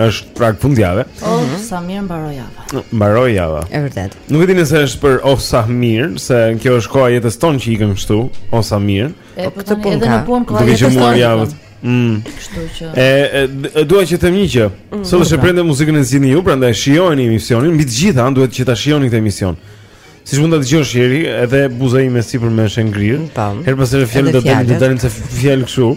Është prag fundjave. Oh, sa mirë mbaroi java. Mbaroi java. E vërtetë. Nuk e di nëse është për oh sa mirë, se kjo është koha e jetës tonë që ikën kështu, oh sa mirë. Po, po këtë punë. Edhe në punë koha e jetës tonë. Mm. Kështu që. E, e dua që të them një gjë. Mm. Sot është e premte muzikën e zgjidhni ju, prandaj shijojeni emisionin mbi të gjitha, duhet që ta shijoni këtë emision. Siç mund ta dëgjosh Jeri, edhe buza ime sipër me është ngrirë. Tam. Herë pas herë fjalë do të dalin, do dalin ca fjalë kështu.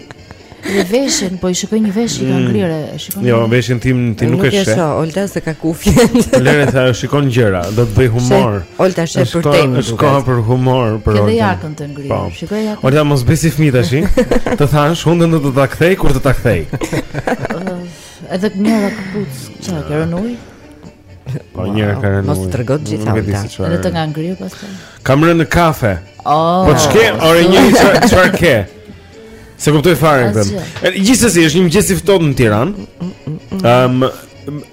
Në veshin, po i shikoj një vesh që ka mm. ngrirë, shikoj. Jo, veshin tim ti nuk e sheh. Nuk e shoh, Olta se ka kufje. Lëre se shikon gjëra, do të bëj humor. Olta sheh për te. Është koha për humor, për Olta. Edhe jakën të ngrirë. Po. Shikoj jakën. Olta mos bëj si fëmijë tash. Të thashë, hundën do të ta kthej kur të ta kthej. Edhe një kapuç, çka ka rënë ujë? Po një herë ka rënë. Mos i trego të gjitha. Edhe të kanë ngrirë pastaj. Kam rënë në kafe. Oh, po çke, ore një çfarë ke? S'e kuptoj fare këtë. Gjithsesi është një mëngjes i ftohtë në Tiranë. Ëm um,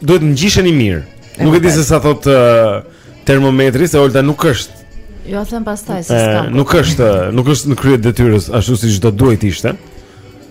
duhet të ngjisheni mirë. Nuk e di se sa thotë uh, termometri se Olta nuk është. Jo, them pastaj se s'ka. Nuk është, nuk është në krye të detyrës ashtu siç do duhej të ishte.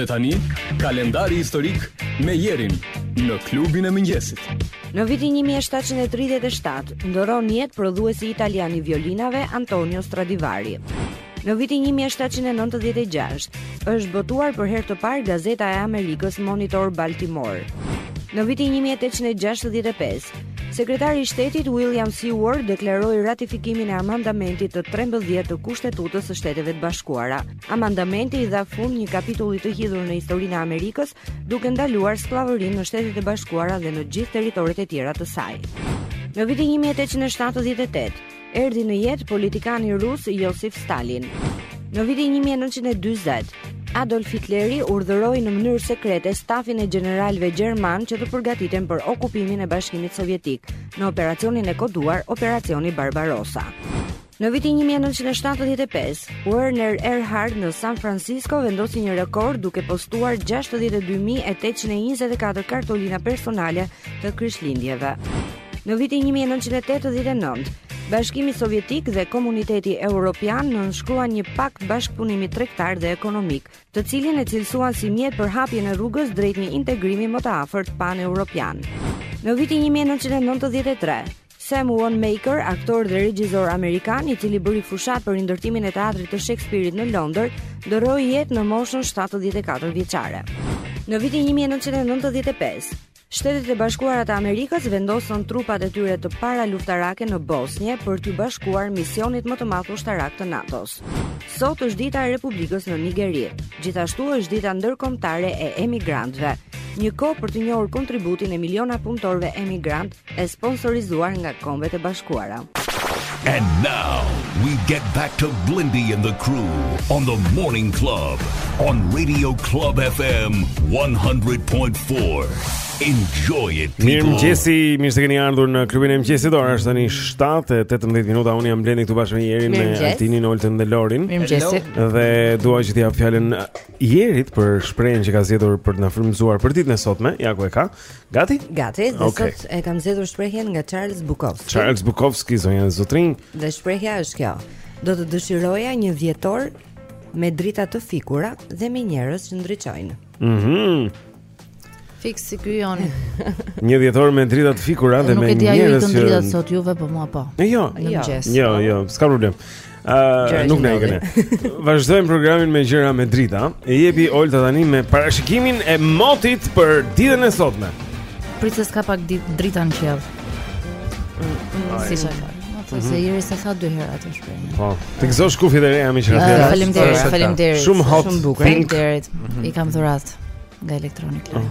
Dhe tani, kalendari historik me Jerin në klubin e mëngjesit. Në vitin 1737, ndërron jetë prodhuesi italian i violinave Antonio Stradivari. Në vitin 1796 është botuar për herë të parë gazeta e Amerikës Monitor Baltimore. Në vitin 1865, sekretari i shtetit William Seward deklaroi ratifikimin e amandamentit të 13 të Kushtetutës së Shteteve të Bashkuara. Amandamenti i dha fund një kapitulli të hidhur në historinë e Amerikës, duke ndaluar skllavërinë në Shtetet e Bashkuara dhe në gjithë territoret e tjera të saj. Në vitin 1878, Erdhi në jetë politikani rus Josif Stalin. Në vitin 1940, Adolf Hitleri urdhëroi në mënyrë sekrete stafin e gjeneralëve gjerman që të përgatiten për okupimin e Bashkimit Sovjetik në operacionin e koduar Operacioni Barbarossa. Në vitin 1975, Werner Erhard në San Francisco vendosi një rekord duke postuar 62824 kartolina personale të Krishtlindjeve. Në vitin 1989, Bashkimi Sovjetik dhe Komuniteti Europian nënshkruan një pakt bashkëpunimi tregtar dhe ekonomik, të cilin e cilësuan si mjet për hapjen e rrugës drejt një integrimi më të afërt pan-europian. Në vitin 1993, Sam Wanamaker, aktor dhe regjisor amerikan, i cili bëri fushatë për rindërtimin e teatrit të Shakespeare-it në Londër, ndërroi jetë në moshën 74 vjeçare. Në vitin 1995, Shtetet e Bashkuara të Amerikës vendosën trupat e tyre të para luftarake në Bosnje për t'iu bashkuar misionit më të madh ushtarak të NATO-s. Sot është dita e Republikës në Nigeri. Gjithashtu është dita ndërkombëtare e emigrantëve. Një kohë për të njohur kontributin e miliona punëtorëve emigrantë e sponsorizuar nga Kombet e Bashkuara. And now we get back to Blendi and the crew on the Morning Club on Radio Club FM 100.4. Enjoy it. Mirëmëngjesi, mirë se keni ardhur në klubin e mëngjesit. Ora është tani 7:18 minuta. Unë jam Blendi këtu bashkë me Jerin, me Mirëmëngjes. Altinin, Oltën dhe Lorin. Mirëmëngjesi. Dhe dua që t'i jap fjalën Jerit për shprehjen që ka zgjedhur për të na frymëzuar për ditën e sotme. Ja ku e ka. Gati? Gati, dhe okay. sot e kam zgjedhur shprehjen nga Charles Bukowski. Charles Bukowski zonja e zotërinj. Dhe shprehja është kjo. Do të dëshiroja një dhjetor me drita të fikura dhe me njerëz që ndriçojnë. Mhm. Mm Fiks si ky joni. një dhjetor me drita të fikura dhe me njerëz që Nuk e di a ju ikën dritat sot juve po mua po. Jo. Jo, jo, jo s'ka problem. Uh, nuk na ikën. Vazhdojmë programin me gjëra me drita. E jepi Olta tani me parashikimin e motit për ditën e sotme. Prit se s'ka pak drita në qiell. Si sa fal. Po se Jeri e tha dy herë atë shprehje. Po. Të gëzosh kufjet e reja me qira të tjera. Faleminderit, faleminderit. Shumë hot, shumë bukur. Faleminderit. Mhm. I kam dhuratë nga Electronic Lab. Oh.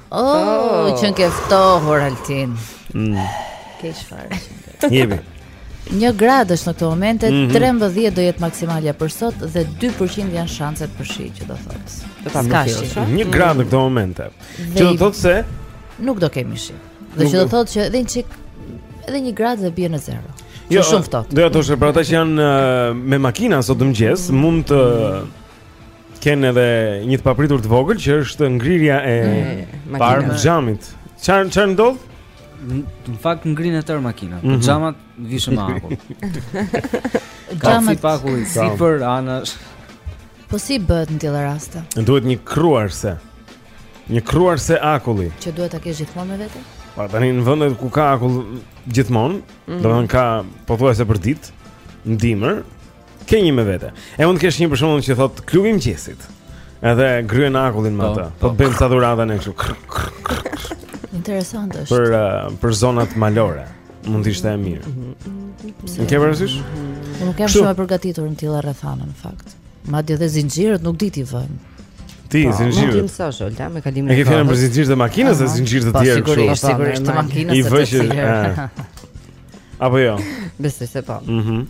Oh, oh. qenke ftohur, Altin mm. Keq fare. Jepi. Një gradë është në këto momente, mm -hmm. 13 do jetë maksimalja për sot dhe 2% janë shanset për shi, që do thotë. S'ka shi. Një gradë në këto momente. Dhe që do thotë se nuk do kemi shi. Dhe që do thotë që edhe një çik edhe një gradë dhe bie në zero. Jo, shumë ftohtë. Doja të thoja për ata që janë me makina sot mëngjes, mund të Kenë edhe një të papritur të vogël që është ngrirja e mm, parë të xhamit. Ça ça ndodh? Në fakt ngrin e tërë makina. Mm -hmm. Xhamat vishën me akull. Xhamat pa akull, sipër anash. Po si bëhet në të tilla raste? Duhet një kruajtëse. Një kruajtëse akulli. Që duhet ta kesh gjithmonë me vete? Pa po, tani në vendet ku ka akull gjithmonë, mm -hmm. domethënë ka pothuajse për ditë, në dimër, Ke një me vete. E mund të kesh një për shembull që thotë klubi i mëngjesit. Edhe gërryen akullin me, po, atë. Po, po bëjmë ca dhurata ne kështu. Interesante është. Për uh, për zonat malore mund të ishte e mirë. Mhm. Nuk ke parasysh? Mhm. Nuk jam shumë e përgatitur në të tilla rrethana në fakt. Madje dhe zinxhirët nuk di t'i vë. Ti po, zinxhirët. Nuk di sa është, ta me kalimin e. Ne e kemi fjalën për zinxhirët e makinës jo zinxhirët e tjerë kështu. Sigurisht, sigurisht të makinës së tij. I vësh. Apo jo? Besoj se po. Mhm.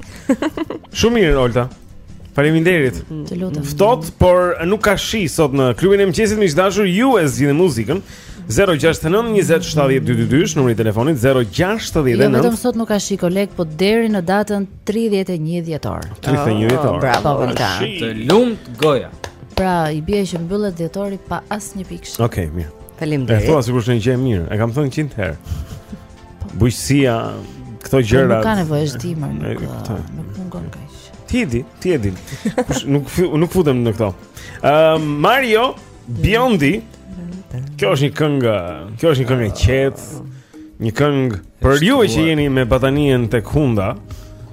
Shumë mirë Olta. Faleminderit. Mm, të lutem. Ftohtë, por nuk ka shi sot në klubin e mëngjesit miq të dashur ju e zgjidhni muzikën. 069 20 70 222 numri i telefonit 069 Jo vetëm sot nuk ka shi koleg, po deri në datën 31 dhjetor. 31 dhjetor. Bravo Olta. Të lumt goja. Pra, i bie që mbyllet dhjetori pa asnjë pikë. Okej, okay, mirë. Faleminderit. E thua sikur është një gjë e mirë. E kam thënë 100 herë. bujqësia, këto po, gjëra. Nuk ka nevojë është dimër, nuk uh, nuk mungon kaq. Ti di, ti e din. Nuk nuk futem në këto. Ëm ehm, Mario Biondi. Kjo është një këngë, kjo është një këngë e qetë. Një këngë për ju që jeni me batanien tek hunda.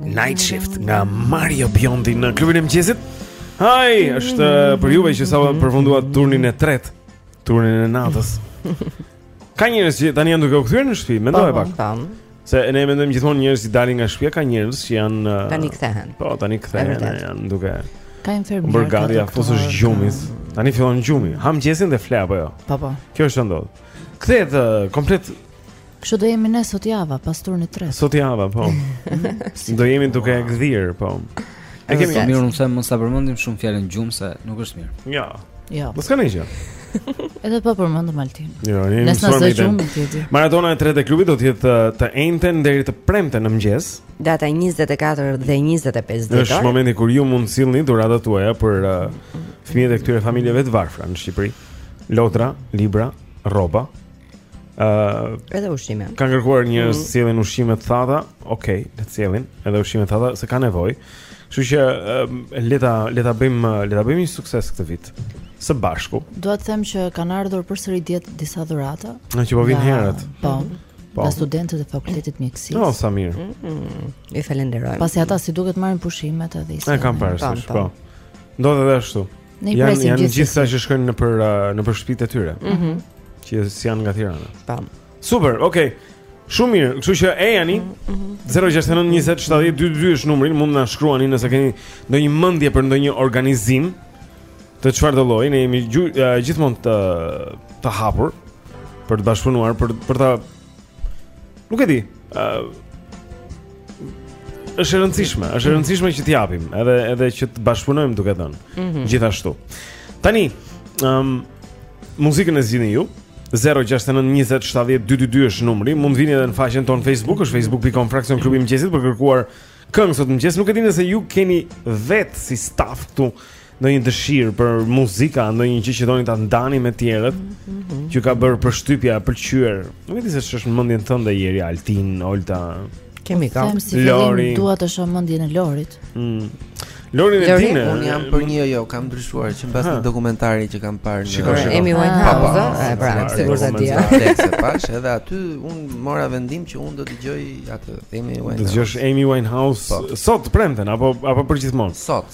Night Shift nga Mario Biondi në klubin e mëngjesit. Hi, është për juve që sa mhm. përfunduat turnin e tretë, turnin e natës. Ka njerëz që tani janë duke u kthyer në shtëpi, mendoj po, pak. Po, po. Se ne mendojmë gjithmonë njerëz që dalin nga shtëpia, ka njerëz që janë tani kthehen. Po, tani kthehen, janë duke Ka infermier. Përgatit veten për gjumë. Tani fillon gjumi. Ha mëngjesin dhe fle apo jo? Po, po. Kjo ështu ndodh. Kthehet komplet Kështu do jemi ne sot java, pas turnit të tretë. Sot java, po. do jemi duke e gdhir, po. E kemi mirë, unë them mos ta përmendim shumë fjalën gjumë se nuk është mirë. Jo. Jo. Mos kanë gjë. Edhe po përmendëm Altin. Jo, ne jemi shumë të gjumë tjetër. Maratona e tretë e klubit do të jetë uh, të enjten deri të premten në mëngjes. Data 24 dhe 25 dhjetor. Është momenti kur ju mund të sillni dhuratat tuaja për uh, fëmijët e këtyre familjeve të varfra në Shqipëri. Lodra, libra, rroba, Ëh, uh, edhe ushqime. Kanë kërkuar që mm. të sjellin ushqime të thata. Okej, okay, le të sjellin edhe ushqime të thata se ka nevojë. Kështu që uh, le ta le ta bëjmë le ta bëjmë një sukses këtë vit së bashku. Dua të them që kanë ardhur përsëri dje disa dhurata. Meqë po vijnë herët. Po. Mm -hmm. Po. Nga studentët e fakultetit të mjekësisë. Po, sa mirë. Mm -hmm. I falenderojmë. Pasi ata si duket marrin pushimet edhe. E kanë parë, po. po. Ndodhet ashtu. Ne i presim gjithë. Janë gjithë sa që shkojnë nëpër uh, nëpër shtëpitë e tyre. Mhm. Mm që s'janë nga Tirana. Tam. Super, okay. Shumë mirë. Kështu që Ejani mm -hmm. 069 20 70 222 është numri, mund na shkruani nëse keni ndonjë mendje për ndonjë organizim të çfarëdo lloji, ne jemi gjithmonë të të hapur për të bashkëpunuar, për për ta Nuk e di. Ë uh, Është e rëndësishme, është e rëndësishme që t'i japim, edhe edhe që të bashkëpunojmë duke dhënë. Mm -hmm. Gjithashtu. Tani, ëm um, muzikën e zgjidhni ju. 0692070222 është numri. Mund të vini edhe në faqen tonë Facebook, është facebook.com fraksion klubi i mëngjesit për të kërkuar këngë sot në mëngjes. Nuk e di nëse ju keni vetë si staf këtu ndonjë dëshirë për muzikë, ndonjë gjë që doni ta ndani me të tjerët, mm -hmm. që ju ka bërë përshtypje, pëlqyer. Nuk e di se ç'është në mendjen tënde ieri Altin, Olta. Kemi ka. Them si fillim dua të shoh mendjen e Lorit. Mm. Lori e dinë. Unë jam për një jo, kam ndryshuar që mbas një dokumentari që kam parë në shiko, shiko. Amy Winehouse, e pra, sigurt e dija. Teksa pash edhe aty un mora vendim që un do të dëgjoj atë Amy Winehouse. Do të dëgjosh Amy Winehouse po. sot të premten apo apo përgjithmonë? Sot.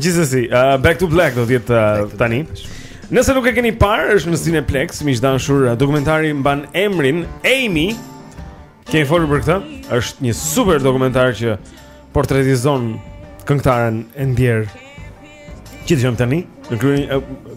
Gjithsesi, uh, Back to Black do të jetë uh, tani. Nëse nuk e keni parë, është në Cineplex, miq të dashur, uh, dokumentari mban emrin Amy. Kemi folur për këtë? Është një super dokumentar që portretizon këngëtaren e ndjerë. Gjithë jam tani në kryeën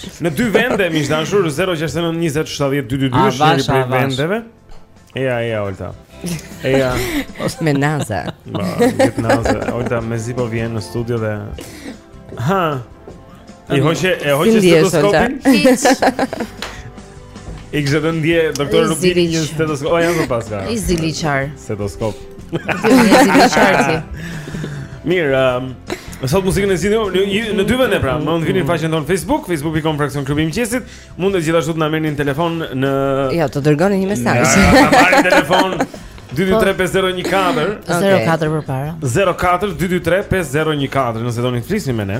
Në dy vende miq të dashur 069 20 70 222 është një prej vendeve. Eja, eja, Olta. Eja. Është me naza. Ma, jet naza. Olta mezi po vjen në studio dhe Ha. I hoqe, e hoqe stetoskopin? Hiç. Ik zë të ndje, doktor nuk dini një stetoskop. O, janë të paska. I zili qarë. Stetoskop. I zili qarë si. Mirë, um, sot muzikën e sillni, në dy vende pra, mund të vini në faqen tonë Facebook, facebook.com fraksion klubi i mëngjesit, mundet gjithashtu të na merrni në telefon në... Ja, të dërgoni një mesaj. Ja, të na merrni në telefon, 223-5014 04 përpara 04-223-5014 Nëse doni të flisni me ne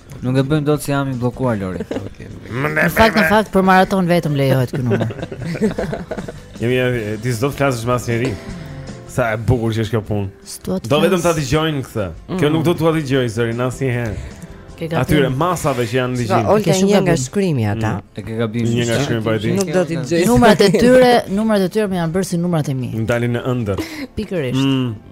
Nuk e bëjmë dot se jam i bllokuar Lori. Okej. Në fakt në fakt për maraton vetëm lejohet ky numër. Jemi ja, ti s'do të flasësh me asnjeri. Sa e bukur që është kjo punë. S'do të. Do vetëm ta dëgjojnë këtë. Kjo mm. nuk do t'ua dëgjojë zërin asnjëherë. Atyre masave që janë në dëgjim. Olta njeh nga shkrimi ata. Mm. E ke gabim. Njeh nga shkrimi po e di. Nuk do t'i dëgjoj. Numrat e tyre, numrat e tyre më janë bërë si numrat e mi. Më dalin në ëndërr. Pikërisht. Mm.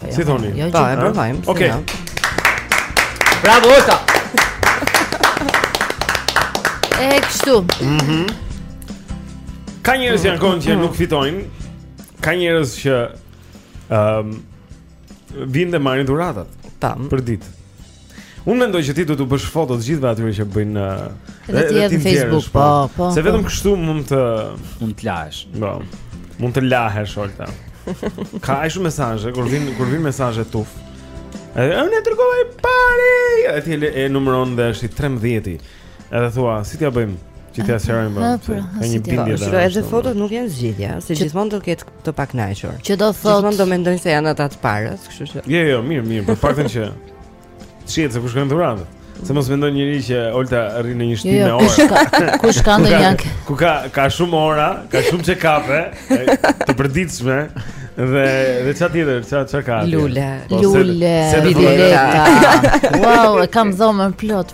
Po jo, si thoni? Jo, ta e provojmë. Okej. Okay. Bravo Olta. E kështu. Mhm. Mm Ka njerëz që ankohen që nuk fitojnë. Ka njerëz që ëm um, vijnë dhe marrin dhuratat. Tam. Për ditë. Unë mendoj që ti duhet t'u bësh foto të gjithëve atyre që bëjnë në uh, dhe ti në Facebook, po, po, po. Se vetëm kështu mund të mund të lahesh. Po. Mund të lahesh Olta. Ka aq shumë mesazhe, kur vijnë kur vijnë mesazhe tufë. Edhe unë e dërgova i pari. Ai e numëron dhe është i 13-ti. Edhe thua, si t'ia bëjmë? Që t'ia shërojmë këtë Ka një bindje dhe Shdo edhe fotot nuk janë zgjidhja Se gjithmonë do ketë të pakënaqur Që do thotë Gjithmonë do mendojnë se janë ata të parët Jo, jo, mirë, mirë Për faktin që Të shihet se ku shkojnë dhuratat Se mos mendon njeri që Olta rri në një shtëpi jo, jo, me orë. Kush ka kush ka ndonjë Ku ka ka shumë ora, ka shumë çe kafe, të përditshme dhe dhe çfarë tjetër, çfarë çfarë ka? Lule, po, lule, bileta. Wow, e kam dhomën plot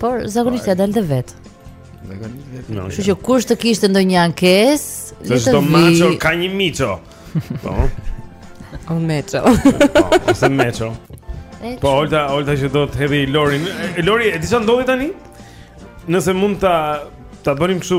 Por zakonisht ia dal dhe vet. Zakonisht vet. No, Kështu që kush të kishte ndonjë ankesë, le të vi. Maçoku ka një miço. Po. O meço. Po, ose meço. Po, Olta, Olta që do të hedhi Lorin. Lori, e di sa ndodhi tani? Nëse mund ta ta bënim kështu,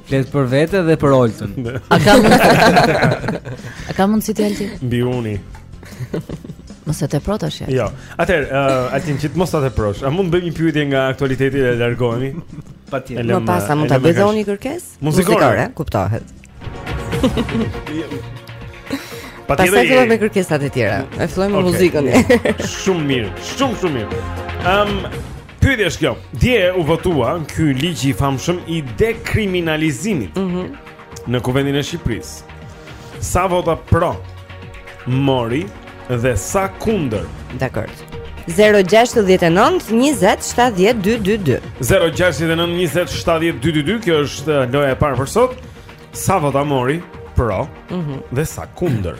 Flet për vete dhe për Oltën. A ka mund? A ka mundësi ti Alti? Mbi uni. Mos e tepro tash. Jo. Atëherë, uh, Altin që mos ta teprosh. A mund të bëjmë një pyetje nga aktualiteti dhe largohemi? Patjetër. Më pas a mund ta bëj dhe unë një kërkesë? Muzikore, kuptohet. Patjetër. Pastaj fillojmë me kërkesat e tjera. E fillojmë me muzikën. Shumë mirë, shumë shumë mirë. Ëm um, Pyetja është kjo. Dje u votua ky ligj i famshëm i dekriminalizimit. Mhm. Mm në Kuvendin e Shqipërisë. Sa vota pro mori dhe sa kundër? Dakor. 069 20 70 222 069 20 70 222 Kjo është uh, loja e parë për sot Sa vota mori, pro mm -hmm. dhe sa kundër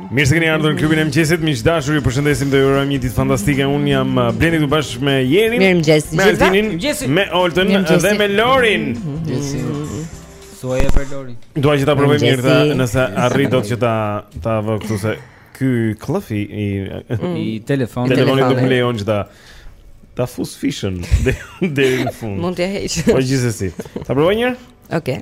Mirë se keni ardhur në klubin e mëngjesit, miq të dashur, ju përshëndesim dhe ju urojmë një ditë fantastike. Un jam uh, Blendi këtu bashkë me Jerin, Mirëmëngjes, të gjithëve. Altinin, Mirëmëngjes. me Oltën Mirëmëngjes. dhe me Lorin. Gjesi. Thuaje për Lorin. Dua që ta provoj mirë ta, Mirëmëngjesi. nëse arri dot që të ta vë këtu se ky këllëfi i I telefonit. telefonit nuk Telefoni. më lejon që të ta fus fishën deri- deri në fund. Mund t'ia heq. Po gjithsesi. Ta provoj një herë? Okej.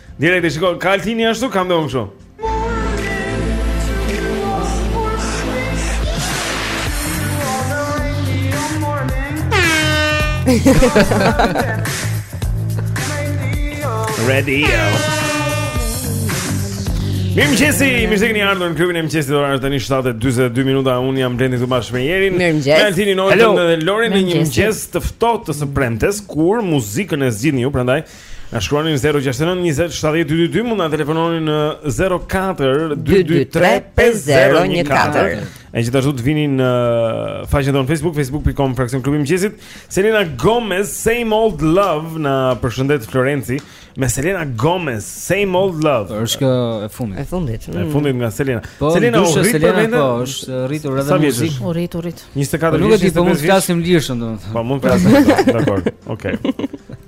Direkt e shikoj, ka Altini ashtu, kam dhe unë kështu Ready yo Mirëmëngjesi, mirë se keni ardhur në klubin e mëngjesit Ora është tani 7.22 minuta Unë jam Blendi këtu bashkë me Jerin Mirëmëngjesi Altinin Oltën dhe Lorin Në një mëngjes të ftohtë të së premtes Kur muzikën e zgjidhni ju prandaj Na shkruani në 069 20 70 222, mund na telefononi në 04 223 5014. E gjithashtu të vini në faqen tonë Facebook, facebook.com fraksion klubi i mëngjesit. Selena Gomez, Same Old Love na përshëndet Florenci me Selena Gomez, Same Old Love. Është kjo e fundit. E fundit. E mm. fundit nga Selena. Po, Selena u rrit për vete. Po, është rritur edhe në muzikë. U rrit, u rrit. 24 vjeç. Po, nuk e di, po mund të flasim lirshëm domethënë. Po, mund të flasim. Dakor. Okej.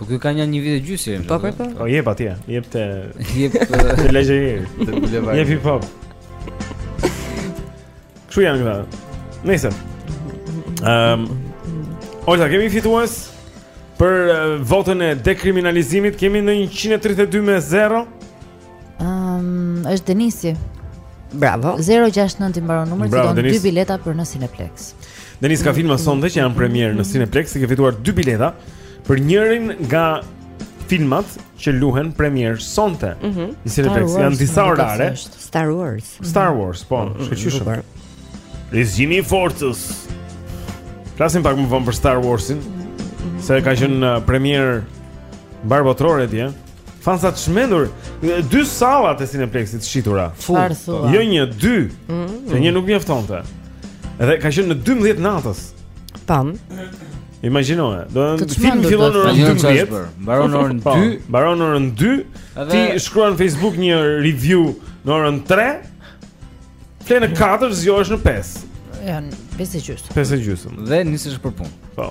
Po ky ka një një vit e gjysë që jemi. Po po. Po jep atje, jep te jep te Jeri. Jep hip hop. Kshu janë këta? Nëse. Ehm. Um, Olta, kemi fitues për uh, votën e dekriminalizimit, kemi në 132 me 0. Ëm, është Denisi. Bravo. 069 i mbaron numri, fiton dy bileta për në Cineplex. Denis ka filma sonte që janë premier në Cineplex, i ke fituar dy bileta për njërin nga filmat që luhen premier sonte mm -hmm. në Cineplex. Janë disa orare. Star Wars. Star Wars, po, mm -hmm. shkëlqyeshëm. Rizgjimi i forcës. Flasim pak më vonë për Star Warsin, mm -hmm. se ka qenë uh, premier mbarëbotërore atje. Fansa të çmendur, dy sallat e Cineplexit shitura. Full. Jo një, dy. Mm -hmm. Se një nuk mjaftonte. Edhe ka qenë në 12 natës. Tan. Imagjinoje, do të filmi fillon në orën 12, mbaron në orën 2, po, mbaron në orën 2. Ti shkruan në Facebook një review në orën 3. Flen në 4, zgjohesh në 5. Jo, 5 e gjysmë. 5 e gjysmë. Dhe nisesh për punë. Po.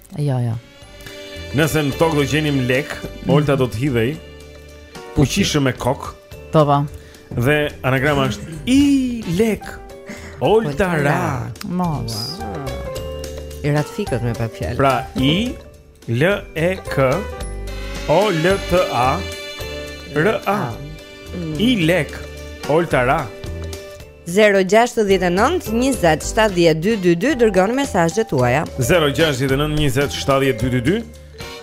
Jo, jo. Nëse në tokë do gjenim lek, Olta do të hidhej fuqishëm me kokë. Po po. Dhe anagrama është i lek. Olta ra. Mos. I ra të fikët me pak fjalë. Pra i L E K O L T A R A. I lek. Olta ra. 0-69-27-222 Dërgoni mesazhet tuaja 0-69-27-222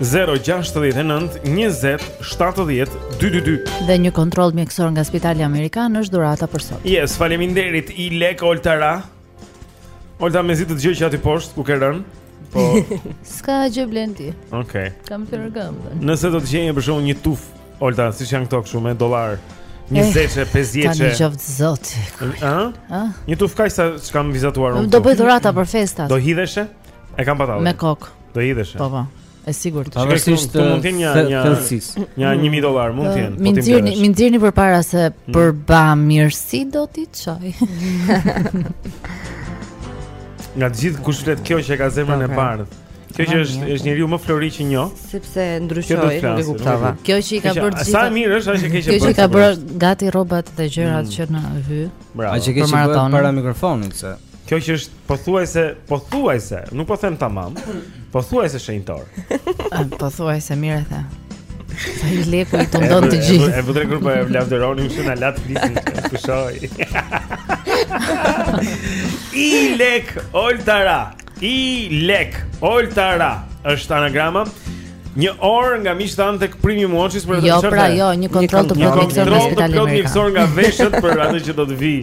0-69-27-222 Dhe një kontroll mjekësor nga spitali Amerikan është dhurata për sot Yes, faleminderit i lek oltara Olta mezi të dëgjoj që aty poshtë ku ke rënë Po s'ka gjë Blendi. Okej. Okay. Kam thënë gëm. Nëse do të gjeje për shembull një tufë, Olta, siç janë këto kështu me dollarë. Njëzetshe, eh, pesëdhjetshe. Larg qoftë zot. Ë? Ë? Një tufë kaq sa ç'kam vizatuar unë. Do bëj dhurata për festat. Do hidheshe? E kam patur. Me kokë. Do hidheshe. Po po. E sigurt. Pavarësisht mund të jetë një një një 1000 dollar mund të jetë. M'i nxirrni, m'i nxirrni përpara se mm. për bamirësi do t'i çoj. Nga të gjithë kush flet kjo që e ka zemrën e bardhë. Kjo që është është njeriu më flori që njoh. Sepse ndryshoi, nuk e kuptova. Kjo që i ka bërë gjithë. Sa mirë është ajo që keq e bën. Kjo që ka bërë gati rrobat dhe gjërat mm. që në hy. Bravo. Ajo që keqja bëhet para mikrofonit se. Kjo që është pothuajse, pothuajse, nuk po them tamam, Pothuajse shenjtore. Pothuajse, mirë e the. Se leku i tundon të gjithë. E vëdre kur po e lavdëroni më shumë në latë visin që kushoj. I lek oltara. I lek oltara. Është anagrama. Një orë nga miqtë tanë tek Premium Watches për të jo, qenë. Jo, pra, jo, një kontroll të plotë mjekësor nga spitali. Një kontroll të plotë mjekësor nga veshët për atë që do të vijë.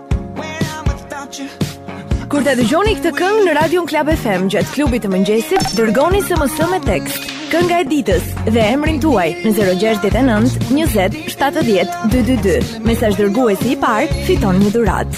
Kur ta dëgjoni këtë këngë në Radio Klab FM gjatë klubit të mëngjesit, dërgoni SMS me tekst Kënga e ditës dhe emrin tuaj në 069 20 70 222. Mesazhdërguesi i parë fiton një dhuratë.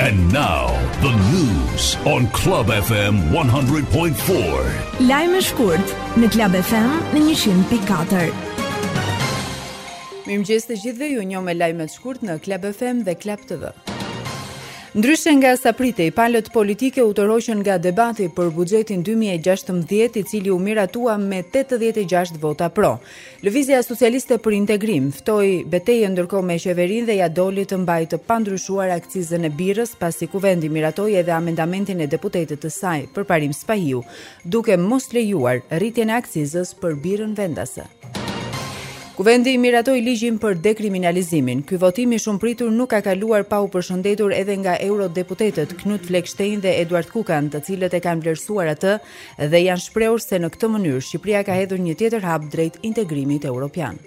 And now the news on Club FM 100.4. Lajmet shkurt në Club FM në 100.4. Mirëmëngjes të gjithëve, ju njoh me lajmet shkurt në Club FM dhe Club TV. Ndryshe nga sa pritej, palët politike u tërhoqën nga debati për buxhetin 2016, i cili u miratua me 86 vota pro. Lëvizja Socialiste për Integrim fitoi betejën ndërkohë me qeverinë dhe ia doli të mbajë të pandryshuar akcizën e birrës, pasi Kuvendi miratoi edhe amendamentin e deputetit të saj, Përparim Spahiu, duke mos lejuar rritjen e akcizës për birrën vendase. Kuvendi miratoi ligjin për dekriminalizimin. Ky votim i shumëpritur nuk ka kaluar pa u përshëndetur edhe nga eurodeputetët Knut Fleckstein dhe Eduard Kukan, të cilët e kanë vlerësuar atë dhe janë shprehur se në këtë mënyrë Shqipëria ka hedhur një tjetër hap drejt integrimit europian.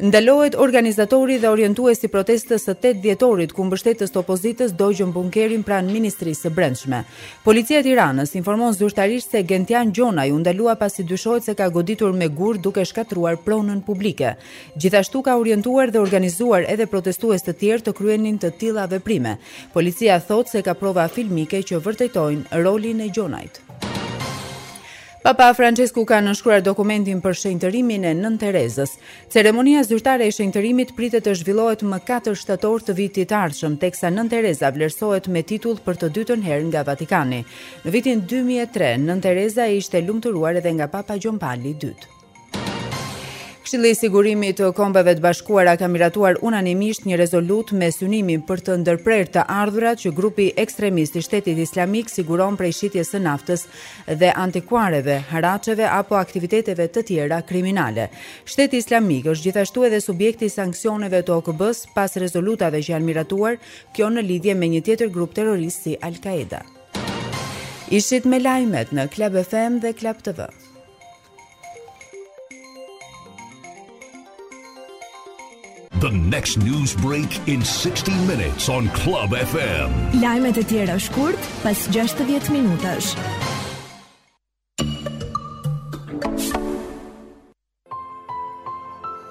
Ndalohet organizatori dhe orientuesi i protestës së 8 dhjetorit ku mbështetës të opozitës dogjën bunkerin pranë Ministrisë së Brendshme. Policia e Tiranës informon zyrtarisht se Gentian Gjonaj u ndalua pasi dyshohet se ka goditur me gur duke shkatërruar pronën publike. Gjithashtu ka orientuar dhe organizuar edhe protestues të tjerë të kryenin të tilla veprime. Policia thotë se ka prova filmike që vërtetojnë rolin e Gjonajt. Papa Francesku ka nënshkruar dokumentin për shenjtërimin e Nënë Terezës. Ceremonia zyrtare e shenjtërimit pritet të zhvillohet më 4 shtator të vitit të ardhshëm, teksa Nënë Tereza vlerësohet me titull për të dytën herë nga Vatikani. Në vitin 2003, Nënë Tereza ishte lumturuar edhe nga Papa Gjon Pali II. Këshilli i Sigurimit të Kombeve të Bashkuara ka miratuar unanimisht një rezolutë me synimin për të ndërprerë të ardhurat që grupi ekstremist i Shtetit Islamik siguron prej shitjes së naftës dhe antikuareve, haraçeve apo aktiviteteve të tjera kriminale. Shteti Islamik është gjithashtu edhe subjekt i sanksioneve të OKB-së pas rezolutave që janë miratuar, kjo në lidhje me një tjetër grup terrorist si Al-Qaeda. Ishit me lajmet në Club FM dhe Club TV. The next news break in 60 minutes on Club FM. Lajmet e tjera shkurt pas 60 minutash.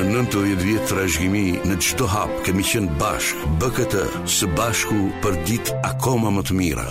Në nëntëdhjetë vjet trashëgimi në çdo hap kemi qenë bashkë, BKT, së bashku për ditë akoma më të mira.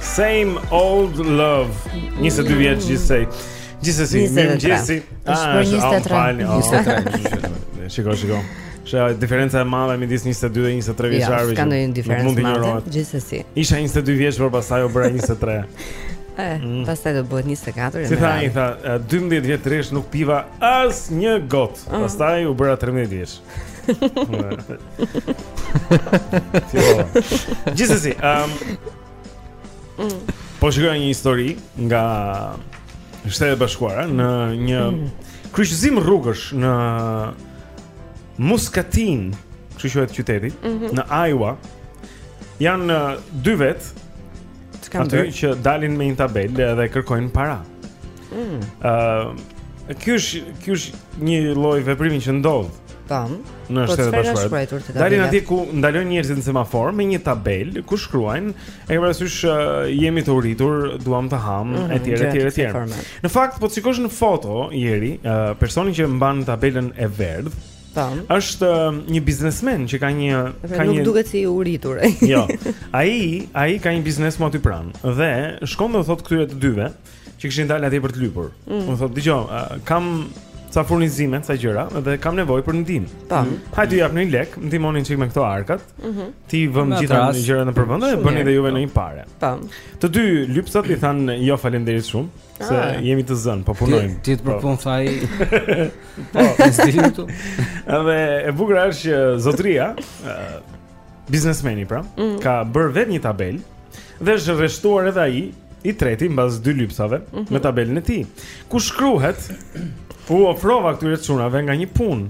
Same old love 22 vjeç gjithsej. Gjithsesi, mirëmëngjesi. Ah, është 23. 23. Shiko, shiko. Shë ja, diferenca e madhe midis 22 dhe 23 vjeçarëve. Ja, ka ndonjë diferencë mund të njohërohet. Gjithsesi. Isha 22 vjeç, por pastaj u bëra 23. Eh, mm. pastaj do bëhet 24 e më. Si tha, i tha, 12 vjet rresht nuk piva as një gotë. Mm. Pastaj u bëra 13 vjeç. Gjithsesi, ehm Mm. Po shikoj një histori nga Shtetet e Bashkuara në një mm. kryqëzim rrugësh në Muscatin, kështu quhet qyteti, mm -hmm. në Iowa. Janë dy vetë aty që dalin me një tabelë dhe kërkojnë para. Mm. Uh, ky është ky është një lloj veprimi që ndodh. Tam. Po. Në po, shtetet e bashkuara. Dalin atje ku ndalojnë njerëzit në semafor me një tabelë ku shkruajnë, e ke parasysh uh, jemi të uritur, duam të hamë mhm, etj etj etj. Në fakt po shikosh në foto ieri, uh, personi që mban tabelën e verdhë Tam. Po. Është uh, një biznesmen që ka një Dhe ka një nuk duket si i uritur. jo. Ai, ai ka një biznes mu aty pranë dhe shkon dhe u thotë këtyre të dyve, që kishin dalë atje për të lypur. Mm. U thotë, "Dëgjo, kam ca furnizime, ca gjëra dhe kam nevojë për ndihmë." Po. Mm. Hajde jap ndonjë lek, ndihmoni një çik me këto arkat. Mm -hmm. T'i vëmë gjithë ato gjëra nëpër vende dhe bëni edhe juve ndonjë pare. Po. Të dy lypsat i thanë, "Jo, faleminderit shumë." Ah. Se ah. jemi të zënë, po punojmë. Ti të po. përpun tha ai. Po, e zgjidhim këtu. Edhe e bukura është që zotria, Biznesmeni pra, mm -hmm. ka bërë vetë një tabelë dhe është rreshtuar edhe ai i treti mbas dy lypsave mm -hmm. me tabelën e tij. Ku shkruhet u ofrova këtyre çunave nga një punë.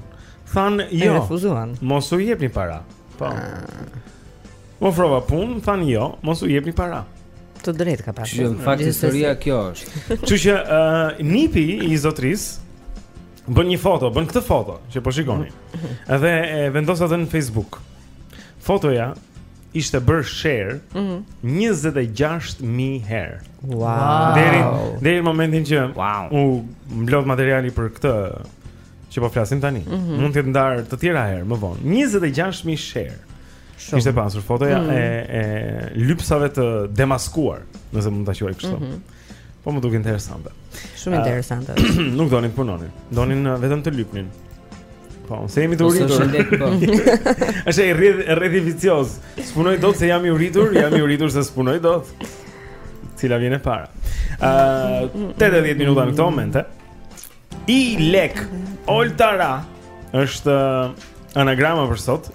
Thanë jo. Refuzuan. Mos u jepni para. Po. Ah. U ofrova punë, thanë jo, mos u jepni para. Të drejtë ka pasur. Në fakt historia kjo është. Kështu që uh, nipi i zotrisë Bën një foto, bën këtë foto që po shikoni. Edhe e vendos atë në Facebook. Fotoja ishte bërë share mm -hmm. 26000 herë. Wow. Deri deri në momentin që wow. u mblodh materiali për këtë që po flasim tani. Mm -hmm. Mund të jetë ndarë të tjera herë më vonë. 26000 share. Shumë. Kishte pasur fotoja mm -hmm. e e lypsave të demaskuar, nëse mund ta quaj kështu. Mm -hmm. Po më duk interesante. Shumë interesante. Nuk donin punonin. Donin uh, vetëm të lypnin. Po, se jemi të po, uritur. Po. Është rreth rrethi vicioz. S'punoj dot se jam i uritur, jam i uritur se s'punoj dot. Cila vjen e para. Ëh, uh, 8 e 10 minuta në këto momente. I lek Oltara është uh, anagrama për sot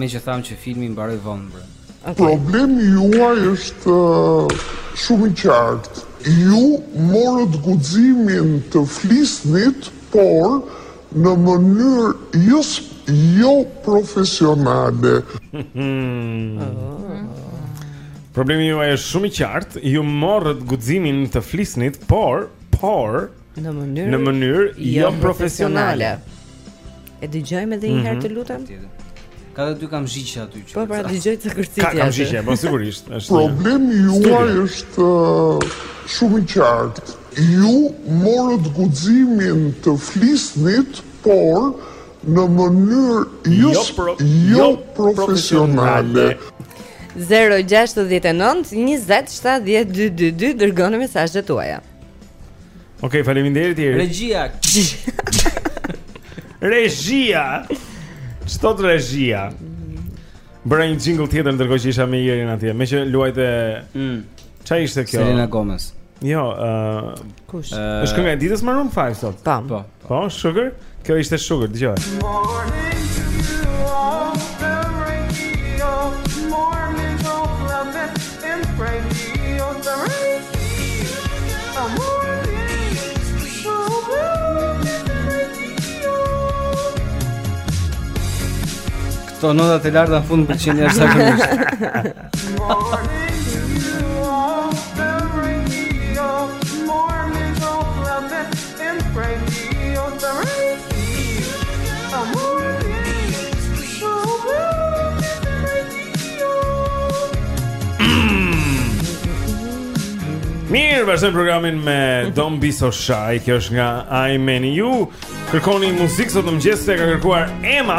Meqë thamë që filmi mbaroi vonë bre. Okay. Problemi juaj është uh, shumë i qartë. Ju morët guximin të flisnit, por në mënyrë jo, jo profesionale. Problemi juaj është shumë i qartë. Ju morët guximin të flisnit, por por në mënyrë në mënyrë jo, jo profesionale. profesionale. E dëgjojmë edhe një herë të mhm. lutem. Ka dhe dy kamxhiqe aty që Po, pra dëgjohet kërcitja aty Ka kamxhiqe, po sigurisht është Problemi juaj është uh, shumë i qartë Ju morët guximin të flisnit Por në mënyrë jo, jo, pro, jo, jo profesionale 0 69 20 70 22 Dërgoni mesazhet tuaja Okej, okay, faleminderit Jeri. Regjia. regjia. Ç'thotë regjia? Bëra një jingle tjetër ndërkohë që isha me Jerin atje. Meqë luajte mm. Ça ishte kjo? Selena Gomez Jo, uh, kush? Uh, është kënga e ditës Maroon Five sot Tam, po. Po, sugar? Kjo ishte Sugar, dëgjo. Këto notat e larta në fund më pëlqejnë jashtëzakonisht. Mirë, vazhdojmë programin me Don't Be So Shy, kjo është nga Imany. Ju. Kërkoni muzikë sot në mëngjes, e ka kërkuar Emma.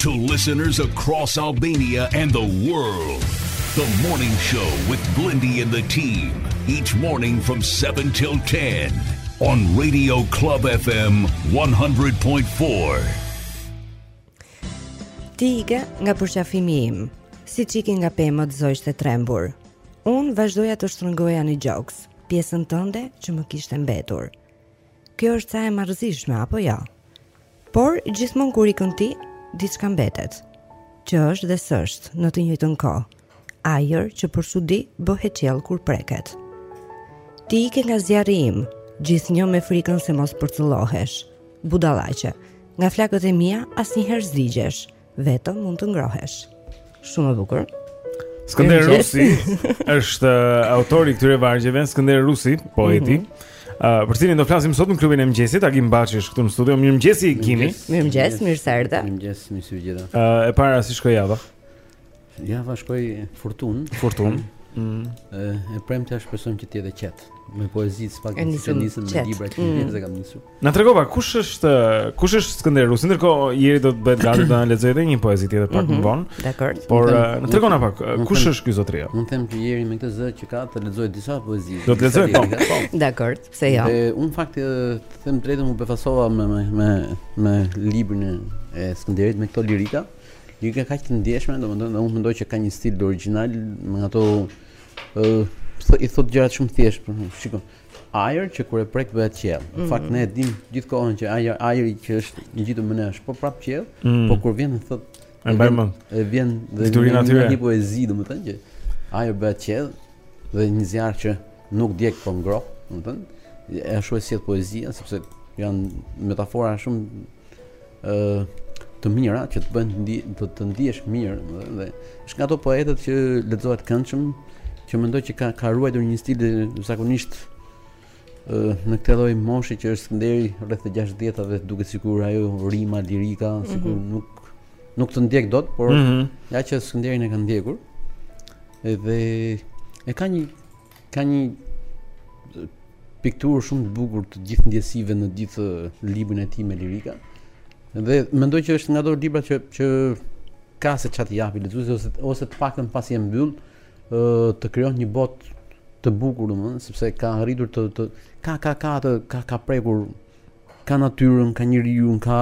To listeners across Albania and the world, the morning show with Blendi and the team, each morning from 7 till 10 on Radio Club FM 100.4. Ti ike nga përqafimi im, siç ikin nga pemët zogjtë e trembur. Unë vazhdoja të shtrëngoja në gjoks, pjesën tënde që më kishte mbetur. Kjo është ca e marrëzishme, apo jo? Ja? Por, gjithmonë kur ikën ti, diçka mbetet, që është dhe s'është në të njëjtën kohë. Ajër që për çudi bëhet qiell kur preket. Ti ike nga zjarri im, gjithnjë me frikën se mos përcëllohesh. Budallaqe, nga flakët e mia asnjëherë s'digjesh. Vetëm mund të ngrohesh. Shumë e bukur. Skënder Rusi është uh, autori i këtyre vargjeve, Skënder Rusi, poeti. Mm -hmm. uh, për cilin do flasim sot në klubin e mëngjesit, Agim Baçi është këtu në studio. Mirëmëngjes Gimi. Mirëmëngjes, mirë se erdhe. Mirëmëngjes, mirë se vjen. Uh, e para si shkoi java? Java shkoi furtunë. Furtunë. Mm. E premte e shpresojmë që të jetë qetë. Me poezi të pak të nisëm me libra që vjen mm. se kam nisur. Na trego pak kush është kush është Skënder Rusi. Ndërkohë ieri do të bëhet gati të na lexojë edhe një poezi tjetër pak më mhm. vonë. Dakor. Por na trego, na pak kush është ky zotria. Mund të them që ieri me këtë zë që ka të lexojë disa poezi. Do të lexojë po. po. Dakor, pse jo? Dhe un fakt të them të drejtën u befasova me me me librin e Skënderit me këto lirika. Një gjë kaq të ndjeshme, domethënë unë mendoj që ka një stil origjinal me nga ato ë i thot gjërat shumë thjesht, për shembull. Ajër që kur e prek bëhet qiell. Në mm. fakt ne e dimë gjithë kohën që ajër ajri që është në njëfarë mënyre është po prap qiell, mm. po kur vjen thot e mbaj mend. E vjen dhe një natyrë një poezi domethënë që ajër bëhet qiell dhe një zjarr që nuk djeg po ngroh, domethënë e ashtu e sjell poezia sepse janë metafora shumë ë të mira që të bëjnë ndi, të, të ndihesh mirë dhe, dhe është nga ato poetët që lexohet këndshëm që mendoj që ka ka ruajtur një stil zakonisht në këtë lloj moshe që është Skënderi rreth të 60-tave duket sikur ajo rima lirika mm -hmm. sikur nuk nuk të ndjek dot, por mm -hmm. ja që Skënderin e ka ndjekur. Edhe e ka një Ka një pikturë shumë të bukur të gjithë ndjesive në gjithë librin e tij me lirika. Dhe mendoj që është nga ato libra që që ka se ça t'i japi lexuesit ose ose të paktën pasi e mbyll, ë të krijon një botë të bukur domethënë, sepse ka arritur të të ka ka ka të ka ka prekur ka natyrën, ka njeriun, ka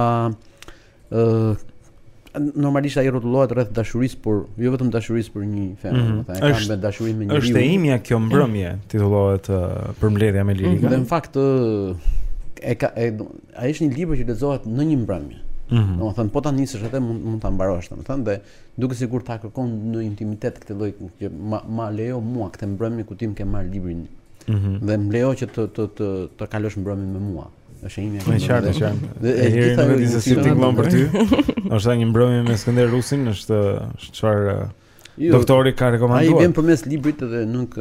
normalisht ai rrotullohet rreth dashurisë, por jo vetëm dashurisë për një femër, mm -hmm. ai ka me dashuri me njeriu. Është e imja kjo mbrëmje, titullohet uh, përmbledhja me lirika. Mm -hmm. Dhe në fakt uh, e ka e, ai është një libër që lexohet në një mbrëmje. Mm -hmm. Domethënë po ta nisësh atë mund mund ta mbarosh, domethënë dhe duket sikur ta kërkon një intimitet këtë lloj që ma, ma lejo mua këtë mbrëmje ku ti më ke marr librin. Mm -hmm. Dhe më lejo që të të të, të kalosh mbrëmjen me mua. Mm Është e imja. Më qartë, më qartë. Dhe e gjitha nuk di se si t'i mbaj për ty. Është një mbrëmje me Skënder Rusin, është çfarë jo doktori ka rekomanduar. Ai vjen përmes librit dhe nuk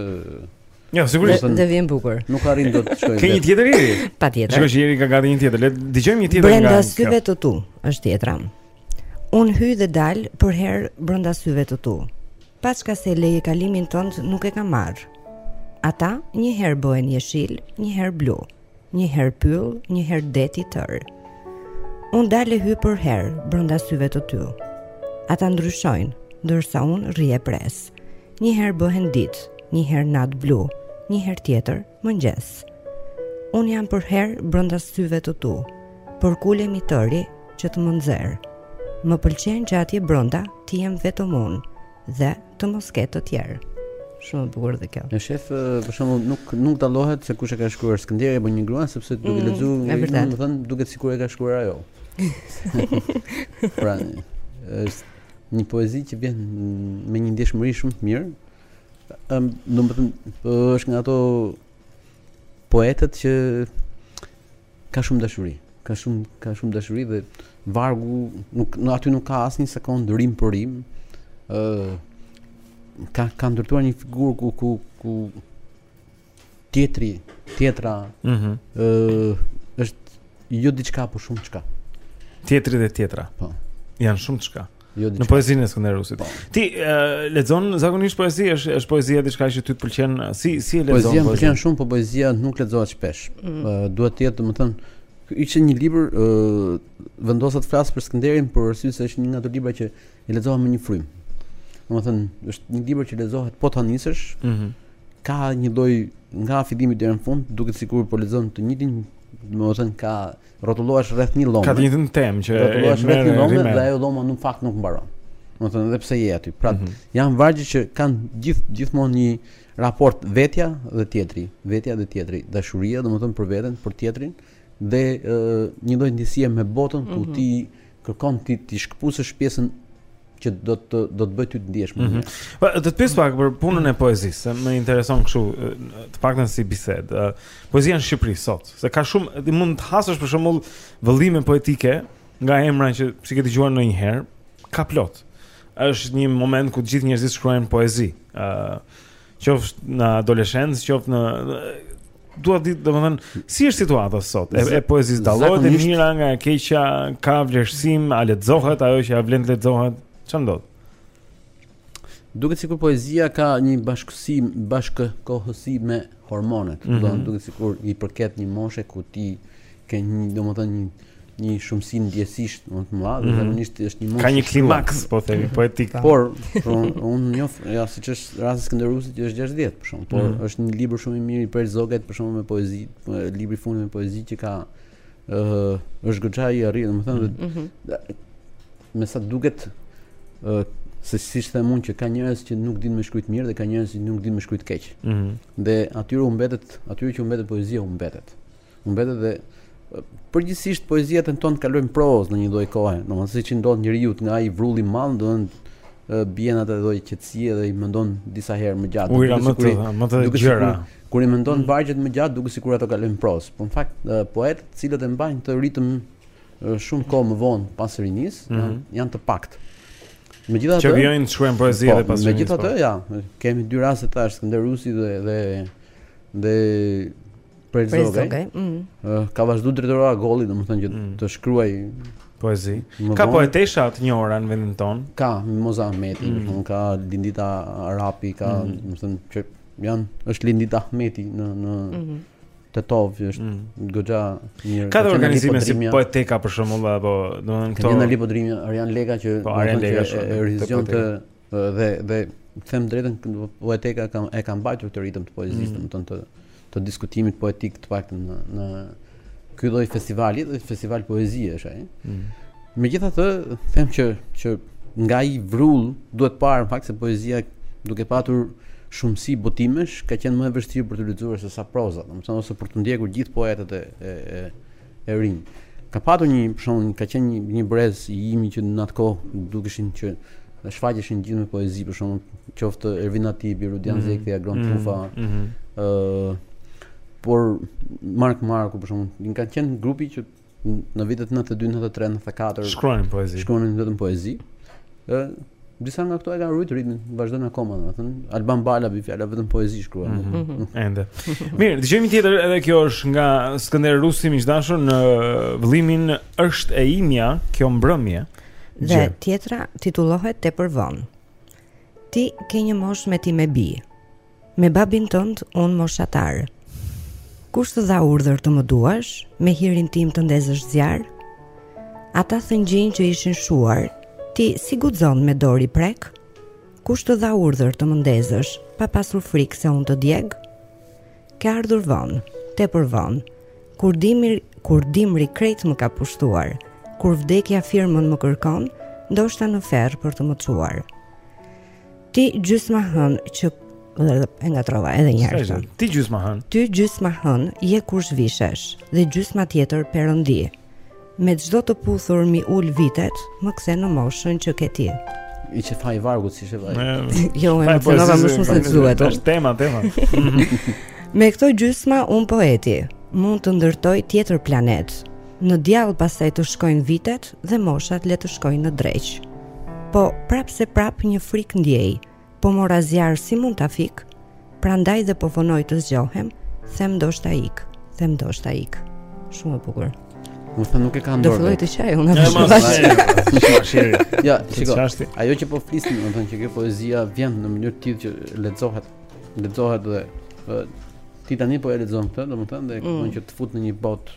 Jo, sigurisht. Dhe vjen bukur. Nuk arrin dot të shkojë. Ke një tjetër Iri? Patjetër. Shikoj që Iri ka gati një tjetër. Le të dëgjojmë një tjetër nga. Brenda syve të tu është tjetra. Unë hyj dhe dal përherë brenda syve të tu. Paçka se leje kalimin tënd nuk e kam marrë. Ata një herë bëhen jeshil, një herë blu. Një herë pyll, një herë det i tërë. Unë dal e hyj përherë, brenda syve të tu. Ata ndryshojnë, ndërsa unë rri e pres. Një herë bëhen ditë, një herë natë blu, një herë tjetër mëngjes. Unë jam përherë brenda syve të tu, përkulem i tëri që të më nxërë. Më pëlqen që atje brenda të jem vetëm unë, dhe të mos ketë të tjerë. Shumë e bukur dhe kjo. E shef për shembull nuk nuk dallohet se kush e ka shkruar Skënderi apo një grua sepse duke mm, lexuar një gjë, domethënë duket sikur e ka shkruar ajo. pra, është një poezi që vjen me një ndjeshmëri shumë të mirë. Ëm, domethënë është nga ato poetët që Ka shumë dashuri, ka shumë ka shumë dashuri dhe vargu nuk në aty nuk ka asnjë sekond rimë për rimë. ë ka ka ndërtuar një figurë ku ku ku tjetri, tjetra, ëh, mm -hmm. është jo diçka, por shumëçka. Tjetri dhe tjetra. Po. Janë shumëçka. Jo në poezinë e Skënder Rusit. Po. Ti uh, lexon zakonisht poezi, është është poezia diçka që ty të pëlqen, si si e lexon? Poezia më pëlqen shumë, po poezia nuk lexohet shpesh. Mm. Uh, duhet të jetë, domethënë, ishte një libër ë uh, vendosa të flas për Skënderin për arsye se është një nga ato libra që e lexova me një frymë. Domethënë, është një libër që lexohet po ta nisësh. Ëh. Mm -hmm. Ka një lloj nga fillimi deri në fund, duket sikur po lexon të njëjtin, domethënë ka ëh rrotullohesh rreth një lëme. Ka të njëjtën temë që rrotullohesh rreth një lëme dhe ajo lëma në fakt nuk mbaron. Domethënë edhe pse je aty. Pra, mm -hmm. janë vargje që kanë gjith gjithmonë një raport vetja dhe tjetri, vetja dhe tjetri, dashuria, domethënë për veten, për tjetrin dhe uh, një lloj ndjesie me botën ku mm -hmm. ti kërkon ti t'i shkëpusësh pjesën që do të do të bëjë ty të ndihesh më mhm. mirë. Po do të pyes pak për punën e poezisë, se më intereson kështu, të paktën si bisedë. Poezia në Shqipëri sot, se ka shumë ti mund të hasësh për shembull vëllime poetike nga emra që s'i ke dëgjuar ndonjëherë, ka plot. Është një moment ku të gjithë njerëzit shkruajnë poezi. ë qoftë në adoleshencë, qoftë në dua të them, domethënë, si është situata sot? E, e poezisë dallohet e mira nga e keqja, ka vlerësim, a lexohet ajo që ia vlen të lexohet? Çfarë ndodh? Duket sikur poezia ka një bashkësi, bashkëkohësi me hormonet. Mm -hmm. Domethënë duket sikur i përket një moshe ku ti ke një, domethënë një një shumësi ndjesish më të mëdha, dhe mhm. zakonisht mm -hmm. është një moshë. Ka një klimaks, po themi, poetik. Por, por un, un njoh, ja siç është rasti Skënder Rusit, që është 60, për shkak, por mm -hmm. është një libër shumë i mirë i Preç Zogajt, për shkak me poezi, po, libri i fundit me poezi që ka ë uh, është goxha i arrirë, domethënë mm -hmm. dhe, me sa duket ë uh, se siç them mund që ka njerëz që nuk dinë me shkruajt mirë dhe ka njerëz që nuk dinë me shkruajt keq. Mm -hmm. Dhe atyre u mbetet, atyre që u mbetet poezia u mbetet. Mbetet dhe përgjithësisht poezia tenton të kalojë në prozë në një lloj kohe, domethënë siç i ndodh njeriut nga ai vrulli i madh, domethënë bie në atë lloj qetësie dhe i mendon disa herë më gjatë. Ujra më të më të gjëra. Kur i mendon mm. vargjet më gjatë, duket sikur ato kalojnë në prozë. Por në fakt poetët, të cilët e mbajnë këtë ritëm shumë kohë më vonë pas rinisë, mm -hmm. janë të paktë. Megjithatë, që vijojnë të shkruajnë poezi edhe po, pas rinisë. Megjithatë, po. ja, kemi dy raste tash Skënder Rusi dhe dhe dhe Preç Zogaj, mm. ka vazhdu Dritëro Agolli, domethënë që mm. të shkruaj poezi. Ka poetesha të njohura në vendin tonë. Ka Moza Ahmeti, mm. thënë, ka Lindita Arapi, ka, mm. domethënë, që janë, është Lindita Ahmeti në, në mm -hmm. Tetovë, është mm. goxha një Ka organizime si Poeteka për shembull apo domethënë këto. Në Lipodrimja Arian Leka që po, Arian Leka është e të Dhe dhe të them drejtën Poeteka ka e ka mbajtur këtë ritëm të poezisë, mm. domethënë të të diskutimit poetik të paktën në në ky lloj festivali, dhe festival poezie është ai. Mm. Megjithatë, them që që nga ai vrull duhet parë në fakt se poezia duke patur shumësi botimesh ka qenë më e vështirë për të lexuar sesa proza, domethënë ose për të ndjekur gjithë poetët e e, e e rinj. Ka patur një, për shembull, ka qenë një, një brez i imi që në atë kohë dukeshin që shfaqeshin gjithë me poezi, për shembull, qoftë Ervin Hatibi, Rudian mm -hmm. Zekthi, Agron mm -hmm. Tufa, mm -hmm. uh, por Mark Marku, për shembull, një kanë qenë grupi që në vitet 92, 93, 94 shkruanin poezi. Shkruanin vetëm poezi. Ë disa nga këto e kanë ruajtur ritmin, vazhdon akoma, domethënë Alban Bala bie fjala vetëm poezi shkruan. Mm -hmm. mm -hmm. Ende. Mirë, dëgjojmë një tjetër edhe kjo është nga Skënder Rusi i dashur në vëllimin Është e imja kjo mbrëmje. Dhe tjetra titullohet Tepër vonë. Ti ke një moshë me timen bijë. Me babin tënd unë moshatarë Kush të dha urdhër të më duash Me hirin tim të ndezësh zjarr Ata thëngjinj që ishin shuar Ti si guxon me dorë i prek Kush të dha urdhër të më ndezësh Pa pasur frikë se unë të djeg Ke ardhur vonë Tepër vonë Kur dimër Kur dimri krejt më ka pushtuar Kur vdekja firmën më kërkon Ndoshta në ferr për të më çuar. Ti gjysma hënë që e ngatërrova edhe një herë. Ti gjysma hënë. Ti gjysma hënë je kur zhvishesh dhe gjysma tjetër perëndi. Me çdo të puthur m'i ul vitet, më kthe në moshën që ke ti. I që tha i vargut si shëvaj Jo, domethënë va më shumë se të zuhet është tema, tema Me këto gjysma unë poeti Mund të ndërtoj tjetër planet Në djall pastaj të shkojnë vitet Dhe moshat le të shkojnë në dreq Po prapëseprapë një frikë ndjej. Po mora zjarr si mund ta fik? Prandaj dhe po vonoj të zgjohem, them ndoshta ik, them ndoshta ik. Shumë e bukur. Domethënë nuk e kam dorë. Do filloj të qaj, unë apo bash. Ja, shiko. Ajo që po flisim, domethënë që kjo poezia vjen në mënyrë të tillë që lexohet, lexohet dhe ti tani po e lexon këtë, domethënë dhe mm. që të fut në një botë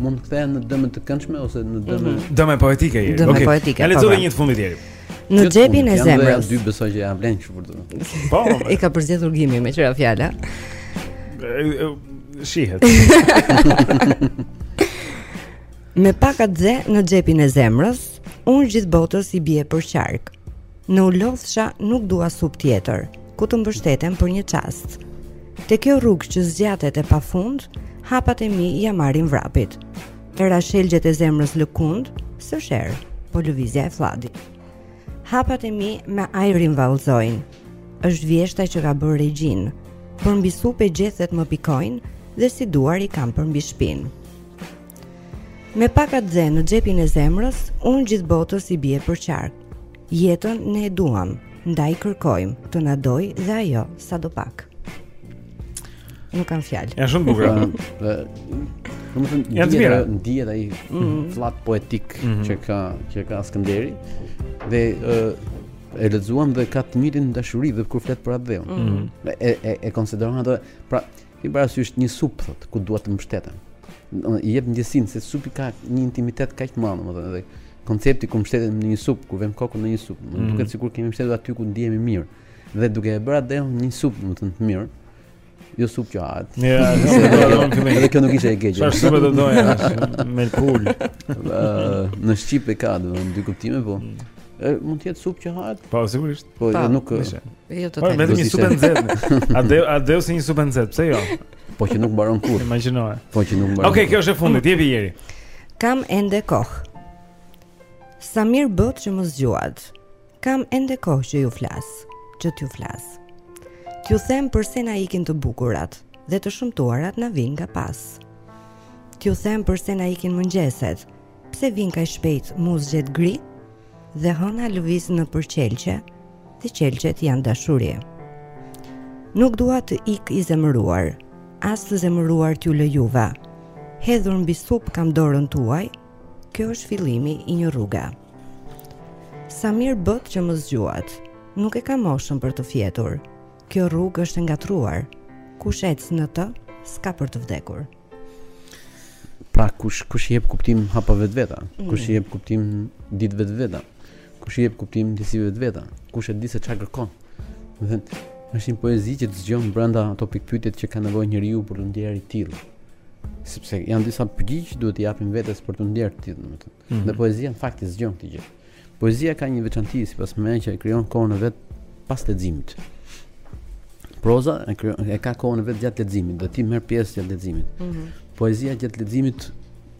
mund të kthehet në dëme të këndshme ose në dëme mhm. dëme poetike. Okej. Dëme poetike. Le të bëjmë një të fundit tjetër. Në xhepin e zemrës. Janë dy besoj që janë vlen kështu për të. Po. E ka përzgjedhur gimi me çfarë fjala? Shihet. Me pak atdhe në xhepin e zemrës, unë gjithë botës i bie përqark. Në u lodhsha nuk dua sup tjetër, ku të mbështetem për një çast. Te kjo rrugë që zgjatet e pafund, hapat e mi ia marrin vrapit. Era shelgjet e zemrës lëkund, s'është erë, po lëvizja e flladit. Hapat e mi me ajrin vallëzojnë. Është vjeshta që ka bërë regjinë. Përmbi supe gjethet më pikojnë dhe si duar i kam përmbi shpinë. Me pak atdhe në xhepin e zemrës, unë gjithë botës i bie përqark. Jetën ne e duam, ndaj kërkojmë të na dojë dhe ajo sadopak. Nuk kam fjalë. Është shumë bukur. Domethënë ndihet ai ndihet ai fllad poetik mm -hmm. që ka që ka Skënderi dhe uh, e lexuam dhe ka të njëjtën dashuri dhe kur flet për atdheun. Mm -hmm. E e e konsideron atdhe pra Kemi parasysh një sup, thotë, ku dua të mbështetem. I jep ndjesinë se supi ka një intimitet kaq të madh, domethënë edhe koncepti kur mbështetem në një sup, kur vëmë kokën në një sup, mm. duket sikur kemi mbështetur aty ku ndihemi mirë. Dhe duke e bërë atë një supë, domethënë të mirë, jo supë që hahet. Ja, edhe kjo nuk ishte e keqe. Çfarë supe do doja? Me pulë. Në shqip e ka, domethënë dy kuptime, po. Mm. Ë mund të jetë supë që hahet? Po sigurisht. Po jo nuk Jo të them. Vetëm një supë e nxehtë. A do a do si një supë e nxehtë, pse jo? Po që nuk mbaron kurrë. Imagjinoje. Po që nuk mbaron. Okej, okay, kjo është e fundit, jepi Jeri. Kam ende kohë. Sa mirë bëtë që më zgjuat. Kam ende kohë që ju flas, që t'ju flas. T'ju them përse na ikin të bukurat dhe të shëmtuarat na vijnë nga pas. T'ju them përse na ikin mëngjeset Pse vijnë kaq shpejt muzgjet gri dhe hëna lëviz nëpër qelqe dhe qelqet janë dashuri. Nuk dua të ik i zemëruar, as të zemëruar t'ju lë juve. Hedhur mbi sup kam dorën tuaj, kjo është fillimi i një rruge. Sa mirë bëtë që më zgjuat, nuk e kam moshën për të fjetur. Kjo rrugë është e ngatërruar, kush ec në të, s'ka për të vdekur. Pra kush kush i jep kuptim hapave të veta, mm. kush i jep kuptim ditëve të veta, kush i jep kuptim disive të veta, kush e di se çka kërkon. Domethënë, është një poezi që të zgjon brenda ato pikëpyetjet që ka nevojë njeriu për t'u ndjerë i tillë. Sepse janë disa përgjigje që duhet t'i japim vetes për t'u ndjerë të tillë, domethënë. Mm. Dhe poezia në fakt i zgjon këtë gjë. Poezia ka një veçanti sipas meje që e krijon kohën e vet pas leximit. Proza e, krijon, e ka kohën e vet gjatë leximit, do ti merr pjesë gjatë leximit. Mm -hmm. Poezia gjatë leximit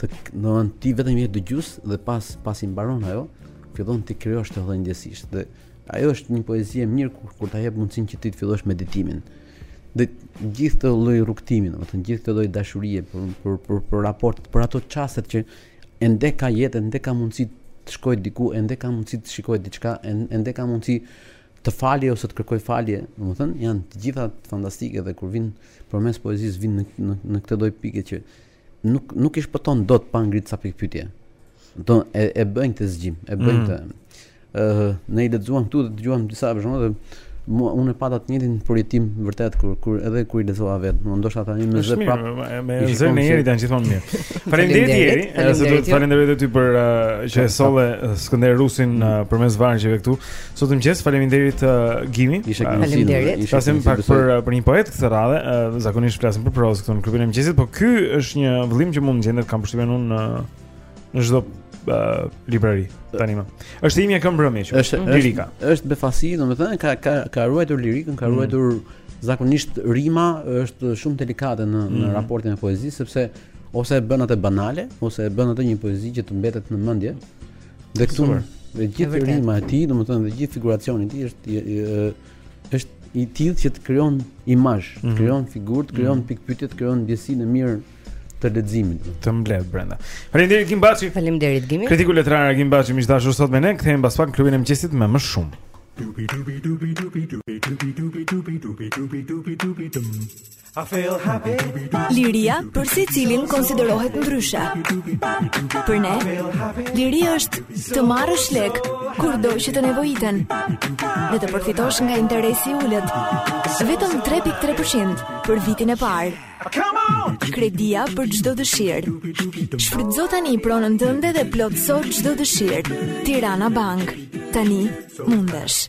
të domethënë ti vetëm je dëgjues dhe pas pasi mbaron ajo, fillon t'i krijosh ti ndjesitë dhe ajo është një poezi e mirë kur, kur ta jep mundësinë që ti të fillosh meditimin. Dhe gjithë këtë lloj rrugëtimin, domethënë gjithë këtë lloj dashurie për për për, për raport, për ato çastet që Ende ka jetë, ende ka mundësi të shkojë diku, ende ka mundësi të shikojë diçka, ende ka mundësi të falje ose të kërkojë falje. Domethënë janë të gjitha fantastike dhe kur vijnë përmes poezisë vijnë në në, në këtë lloj pike që nuk nuk i shpëton dot pa ngrit ca pikëpyetje. Do e, e bëjnë këtë zgjim, e bëjnë mm. këtë. Ëh, ne i lexuam këtu dhe dëgjuam disa versione dhe mua unë e pata të njëjtin përjetim vërtet kur kur edhe kur i lexova vetë, do ndoshta tani më zë prap. Me zërin e Jerit janë gjithmonë mirë. Faleminderit Jeri, se duhet faleminderit edhe ty për uh, që e solle uh, Skënder Rusin uh, mm. përmes vargjeve këtu. Sot mëngjes faleminderit Gimi. Faleminderit. Flasim pak për për një poet këtë radhë, zakonisht flasim për prozë këtu në klubin e mëngjesit, por ky është një vëllim që mund të gjendet kam përshtypjen unë në çdo uh, librari tanimë. Është e mrekullueshme që është lirika. Është, është befasi, domethënë ka ka ka ruajtur lirikën, ka mm. ruajtur mm. zakonisht rima është shumë delikate në mm. në raportin e poezisë sepse ose e bën atë banale, ose e bën atë një poezi që të mbetet në mendje. Dhe këtu me gjithë rima e tij, domethënë dhe gjithë figuracioni i tij është është i tillë që të krijon imazh, mm. krijon figurë, krijon mm. pikëpyetje, krijon ndjesinë e mirë të leximit të mbledh brenda. Faleminderit Agim Baçi. Faleminderit Gimi. Kritiku letrar Agim Baçi më dashur sot me ne, kthehemi pas pak në klubin e mëngjesit me më shumë. I feel happy. Liria për secilin konsiderohet ndryshe. Për ne, liria është të marrësh lek kur do që të nevojiten dhe të përfitosh nga interesi i ulët. Vetëm 3.3% për vitin e parë. Kredia për çdo dëshirë. Shfrytëzo tani pronën tënde dhe plotëso çdo dëshirë. Tirana Bank. Tani mundesh.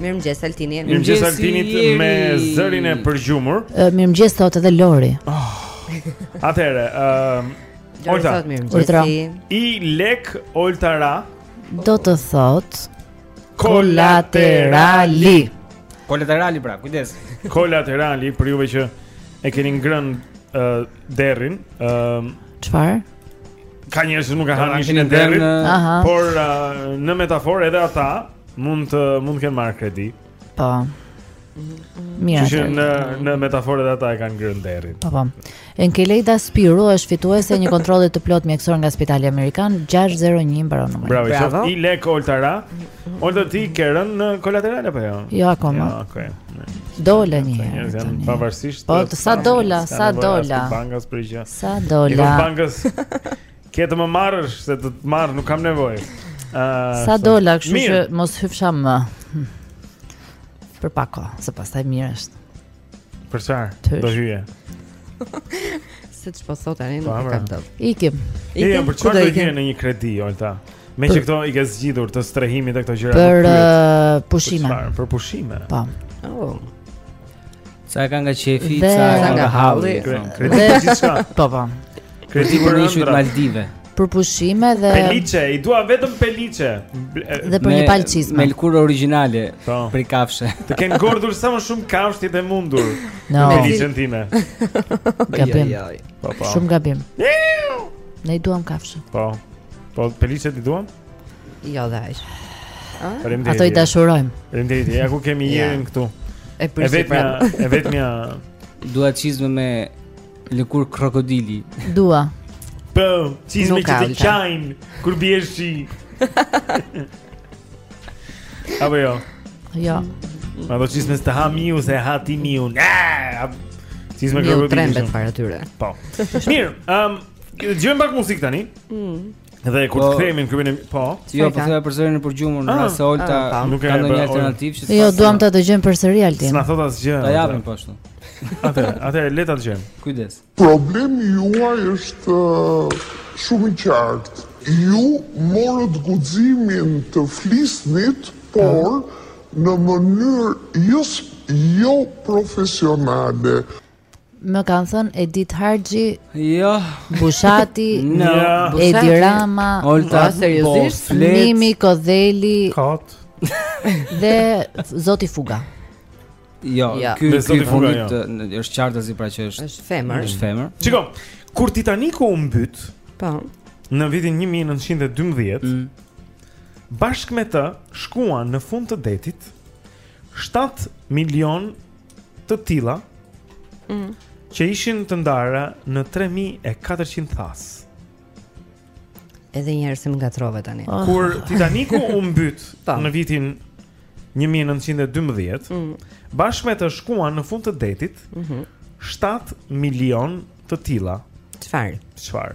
Mirëmëngjes Altini. Mirëmëngjes Altini me zërin e përgjumur. Mirëmëngjes sot edhe Lori. Oh. Atëre, ëm uh, Olta. Olta. I lek Olta ra. Do të thotë kolaterali. Kolaterali pra, kujdes. Kolaterali për juve që e keni ngrënë uh, derrin, ëm uh, çfarë? ka njerëz që nuk e hanë mishin e derrit. Por uh, në metaforë edhe ata mund të mund të kenë marrë kredi. Po. Mirë. Që në në metaforë edhe ata e kanë ngrënë derrin. Po po. Enkelejda Spiru është fituese e një kontrolli të plotë mjekësor nga Spitali Amerikan 601 mbaron numri. Bravo. Bravo. I lek Oltara. Olta ti ke rënë në kolateral apo jo? Jo akoma. Jo, okay. Dola një herë. Njerëz janë pavarësisht. Po sa dola, sa dola. Bankës për gjë. Sa dola. Jo bankës. Ke të më marrësh se të të marr, nuk kam nevojë. Ëh. Ah, sa dola, kështu që mos hyfsha më. Për pak kohë, se pastaj mirë është. Për çfarë? Do hyje. Se të shpo sot arin nuk e kam të Ikim Ikim për çfarë do hyjmë në një kredi, Olta Meqë këto i ke zgjidhur të strehimit e këto gjëra Për uh, pushime Për pushime Pa po. oh. Sa e ka nga qefi, sa e ka nga halli Kredi për gjithçka Po, po Kredi për në Maldive për pushime dhe Peliçe, i dua vetëm peliçe. Dhe për një palë çizme. Me lëkurë origjinale po. për kafshë. Të kenë ngordhur sa më shumë kafshë të jetë e mundur. No. Me peliçen time. Gabim. Po, po. Shumë gabim. Ne i duam kafshët. Po. Po peliçet i duam? Jo, dhe aq. Ato i dashurojmë. Faleminderit. Ja ku kemi jerin këtu. E vetmja, e vetmja dua çizme me Lëkurë krokodili. Dua. Po, çizme që të qajnë kur bie shi. Apo jo. Jo. Me ato çizme s'të ha miu s'e ha ty miu. Çizme krokodili. Jo, trembet para tyre. Po. Mirë, ehm, um, dëgjojmë pak muzikë tani. Mhm. Dhe kur të kthehemi në klubin e, po. Jo, po thoya përsëri i përgjumur, në ah, rast se Olta ah, po. ka ndonjë alternativë që Jo, duam ta dëgjojmë përsëri Altin. S'na thotë asgjë. Ta japim po ashtu. Atë, atë le ta dëgjojmë. Kujdes. Problemi juaj është uh, shumë i qartë. Ju morët guximin të flisnit, por në mënyrë jo, jo profesionale. Më kanë thënë Edit Harxhi. Jo. Bushati, no. Edi Rama, Olta, po, seriozisht, Mimi Kodheli. Kot. Dhe Zoti Fuga. Jo, ja. ky ky fundit jo, është qartazi pra që është është femër. Është femër. Shiko, kur Titaniku u mbyt, po. Në vitin 1912, mm. bashkë me të shkuan në fund të detit 7 milion të tilla mm. që ishin të ndara në 3400 thasë. Edhe njëherë se më ngatërrove tani. Oh. Kur Titaniku u mbyt në vitin 1912, mm. bashkë me të shkuan në fund të detit, mm -hmm. 7 milion të tilla. Çfarë? Çfarë?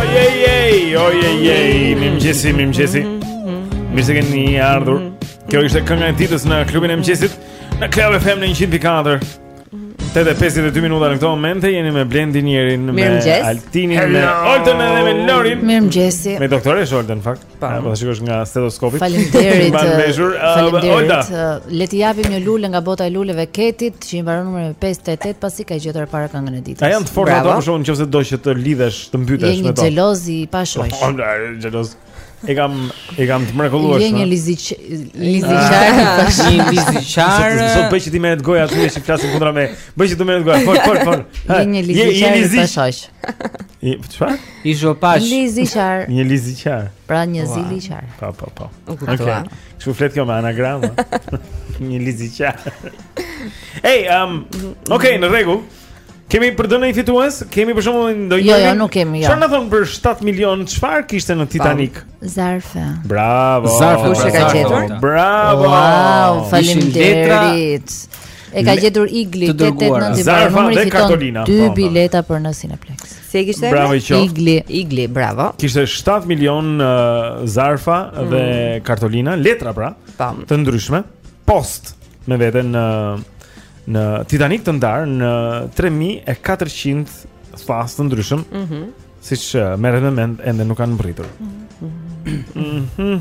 Ojejej, ojejej, mirëmëngjesi, mirëmëngjesi. Mirë se keni ardhur. Kjo ishte kënga e ditës në klubin e mëngjesit në Club FM në 104. 8.52 minuta në këto momente jeni me Blendi njerin, me Altinin, me Oltën edhe me Lorin. Mirëmëngjesi. Me doktoreshë Oltën në fakt Po. Po ta shikosh nga stetoskopi. Faleminderit. Mban meshur. Faleminderit. Le të japim një lule nga bota e luleve Ketit, që i mbaron numrin 588 pasi ka gjetur e para këngën e ditës. A janë të fortë ato për shaka nëse do që të lidhesh, të mbytesh me to. Je xheloz i pashoq. Po, xheloz. E kam e kam të mrekullueshme. Je një liziq, liziqar, një liziqar. Sot bëj që t'i merret goja atyre që flasin kundra meje. Bëj që të merret goja. Por, por, por. Je një liziqar i pashoq. Je, çfarë? I zhopash. Një liziqar. Një liziqar. Pra një ziliqar. Po, po, po. Okej. Ç'u flet kjo me anagram? Një liziqar. Ej, um, okay, në rregull. Kemi për të dhënë një fitues? Kemi për shumë në dojnë? Jo, jo, nuk kemi, jo. Ça na thonë për 7 milion, çfarë kishte në Titanic? Zarfe. Bravo. Zarfe, Kush e ka gjetur? Bravo. Wow, faleminderit. E ka gjetur Igli, 889, Zarfa dhe Kartolina. 2 bileta për në Cineplex. Si e kishte? Bravo Igli. Igli, bravo. Kishte 7 milion uh, zarfa mm -hmm. dhe kartolina, letra pra, Tam. Po. të ndryshme, postë me vete në uh, në Titanic të ndarë në 3400 thasë të ndryshëm. Mhm. Mm siç uh, merret me mend ende nuk kanë mbërritur. Mm -hmm.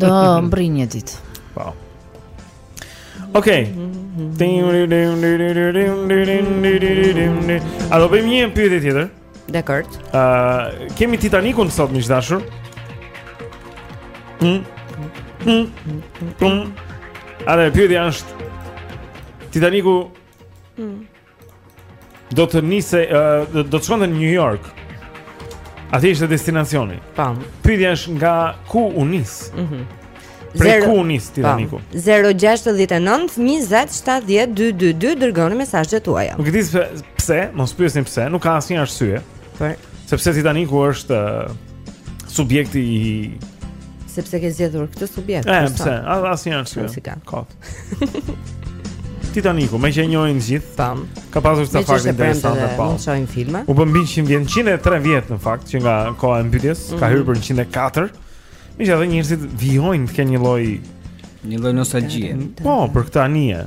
Do mbërrijnë një ditë. Po. Okej. A do bëjmë një pyetje tjetër? Dakord. Ë, uh, kemi Titanikun sot miq të dashur. Hm. Hm. Hm. A dhe pyetja është Titaniku Hm. do të nise uh, do të shkonte në New York. Aty ishte destinacioni. Pam. Pyetja është nga ku u nis? Mhm. Mm Prej ku u nis Titaniku? 069 20 70 222 dërgoni mesazhet tuaja. Nuk e di pse, mos pyesni pse, nuk ka asnjë arsye. Po. Sepse Titaniku është uh, subjekti i sepse ke zgjedhur këtë subjekt. Ëh, pse? Asnjë arsye. Kot. Titaniku, meqë e njohin të gjithë Tam Ka pasur ca fakte interesante po. Mund shojnë filma U përmbi 100 vjet, 103 vjet në fakt Që nga koha e mbytjes, mm -hmm. ka mhm. hyrë për 104 Meqë edhe njerëzit vijojnë të kenë një lloj Një lloj nostalgie Po, për këtë anije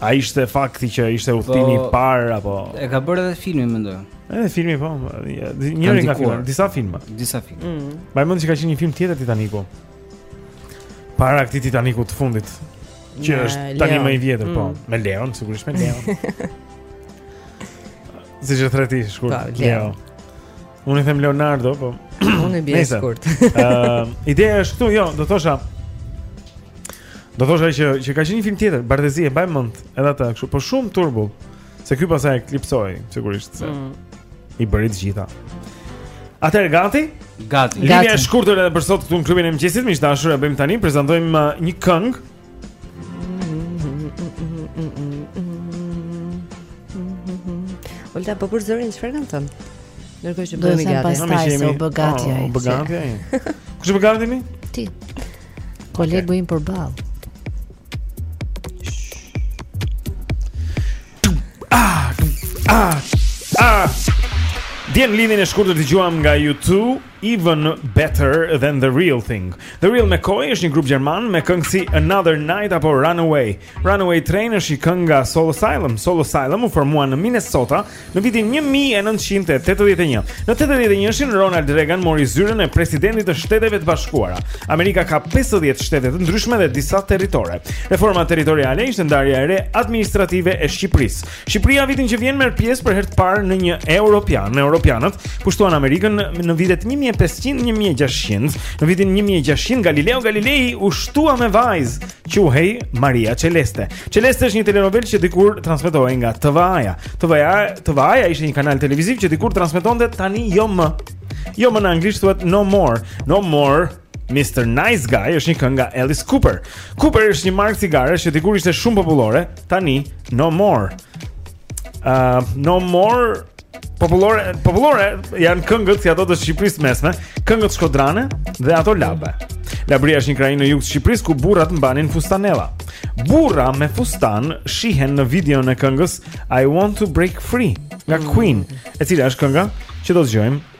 A ishte fakti që ishte po, udhëtimi i parë apo E ka bërë edhe filmi mendoj. Edhe filmi po, njëri nga filmat, disa filma. Disa filma. Mm. Mbaj mend që ka qenë një film tjetër Titaniku. Para këtij Titaniku të fundit, që është tani Leon. më i vjetër, po, Mm. me Leon, sigurisht me Leon. Siç e thërret ti, shkurt, Po, Leo. Leo. Unë i them Leonardo, po. Unë e bie Nëse. shkurt. Ëm, ideja është këtu, jo, do thosha Do thosha që që ka qenë një film tjetër, Bardhezi e mbaj mend, edhe atë kështu, po shumë turbull. Se ky pastaj e eklipsoi, sigurisht se mm. i bëri të gjitha. Atëherë gati? Gati. Lidhja e shkurtër edhe për sot këtu në klubin e mëngjesit, miq të dashur e bëjmë tani, prezantojmë uh, një këngë. Olta, po për zërin, çfarë kanë thënë? Ndërkohë që bëhemi gati. Bëjmë se pastaj se u bë gati oh, ai. U bë gati ai. Kush u bë gati mi? Ti. Kolegu im përballë. Ah, ah, ah. Dje në lidhjen e shkurtër dëgjuam nga U2 Even Better Than The Real Thing The Real McCoy është një grup gjerman me këngë si Another Night apo Runaway Runaway Train është një këngë nga Soul Asylum Soul Asylum u formua në Minnesota Në vitin 1981, në 81-shin Ronald Reagan mori zyrën e presidentit të Shteteve të Bashkuara. Amerika ka 50 shtete të ndryshme dhe disa territore. Reforma territoriale ishte ndarja e re administrative e Shqipërisë. Shqipëria vitin që vjen merr pjesë për herë të parë në një europian. Në europianët pushtuan Amerikën në vitet 1500-1600. Në vitin 1600 Galileo Galilei u shtua me vajzë quhej Maria Celeste. Celeste është një telenovelë që dikur transmetohej nga TVA-ja. TVA, TVA-ja ishte një kanal televiziv që dikur transmetonte tani jo më. Jo më në anglisht thuhet No More. No More Mr. Nice Guy është një këngë nga Alice Cooper. Cooper është një markë cigare që dikur ishte shumë popullore, tani No More. Uh, no More popullore, popullore janë këngët si ato të Shqipërisë së mesme, këngët shkodrane dhe ato labe. Labria është një krahinë në jug të Shqipërisë ku burrat mbanin fustanella. Burra me fustan shihen në videon e këngës I Want to Break Free nga mm. Queen, e cila është kënga që do të dëgjojmë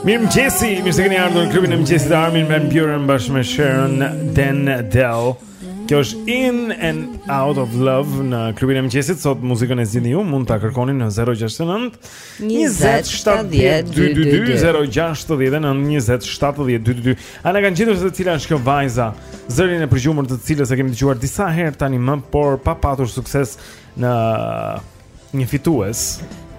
Mirëmëngjesi, mirë se keni ardhur në Klubin e Mëngjesit Armin van Buuren bashkë me Sharon den Adel Kjo është In and Out of Love në Klubin e Mëngjesit, sot muzikën e zgjidhni ju, mund ta kërkoni në 069 20 70 222 0 6 9 20 70 222 A e kanë gjetur se cila është kjo vajza Zërin e përgjumur të cilës e kemi dëgjuar disa herë tani më Por pa patur sukses në një fitues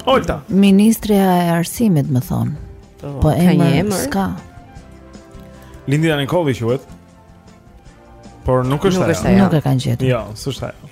Olta Ministria e arsimit më thonë po, po emër s'ka Lindi ta Nikolli quhet Por nuk është ajo Nuk e kanë gjetur Jo, s'është ajo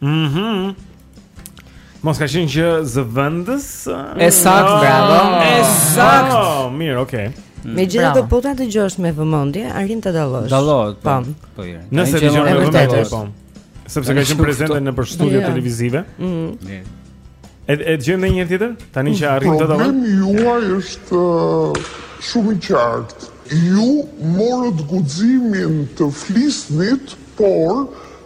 Mhm. Mm Mos ka qenë që zëvendës? E saktë, bravo. E saktë. Oh, mirë, okay. Mm. Megjithatë po ta dëgjosh me vëmendje, arrin ta dallosh Dallosh, po, po, po jere Nëse dëgjon me vëmendje, po Sepse ka qenë prezente nëpër studio yeah. televizive mm. E dëgjojmë një tjetër? Tani që arrin ta dallosh Problemi juaj është uh, shumë qartë Ju morët guzimin të flisnit, por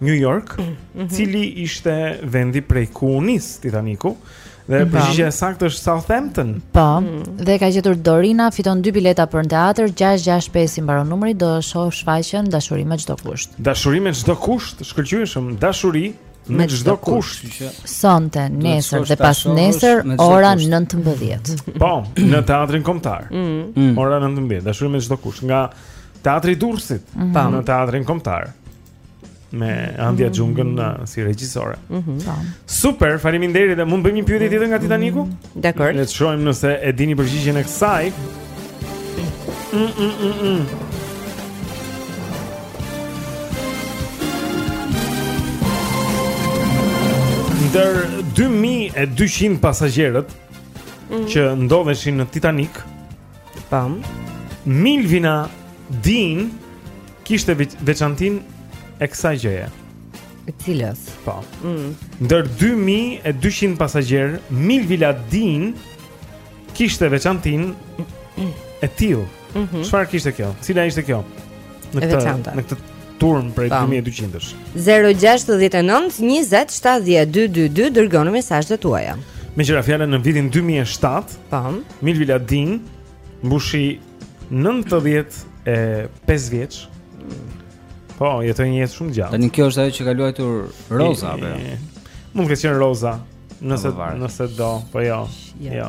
New York, mm -hmm. cili ishte vendi prej nga u nis Titaniku? Dhe mhm. përgjigja e saktë është Southampton. Po. Mm. Dhe ka gjetur Dorina fiton dy bileta për në teatr 665 i mbaron numri, do shohë shfaqjen Dashuri me çdo kusht. Dashuri me çdo kusht, shkëlqyeshëm, dashuri me çdo kusht. Sonte, nesër dhe pasnesër ora 19. Po, në teatrin kombëtar. Mm. mm. Ora 19, dashuri me çdo kusht nga Teatri i Durrësit, mm -hmm. në Teatrin Kombëtar. me Andia Xhungën mm -hmm. si regjisore. Mm -hmm. Super, faleminderit. Mund të bëjmë një pyetje tjetër nga Titaniku? Mm -hmm. Dakord. Le të shohim nëse e dini përgjigjen e kësaj. Mm -mm -mm -mm. mm. Ndër 2200 pasagjerët mm -hmm. që ndodheshin në Titanic, Pam. Milvina Din kishte veçantinë e kësaj gjëje. E cilës? Po. Mm. Ndër 2200 pasagjerë, Milvina Din kishte veçantinë e tillë. Mhm. Çfarë mm -hmm. kishte kjo? Cila ishte kjo? në këtë në këtë turmë prej 2200-sh. 069207222 dërgoni mesazhet tuaja. Meqë ra fjala në vitin 2007, pam, Milvina Din mbushi 95 vjeç. Po, jetoi një jetë shumë të gjatë. Tani kjo është ajo që ka luajtur Roza apo? Jo? Mund të ketë qenë Roza, nëse nëse do, po jo. Jo. jo.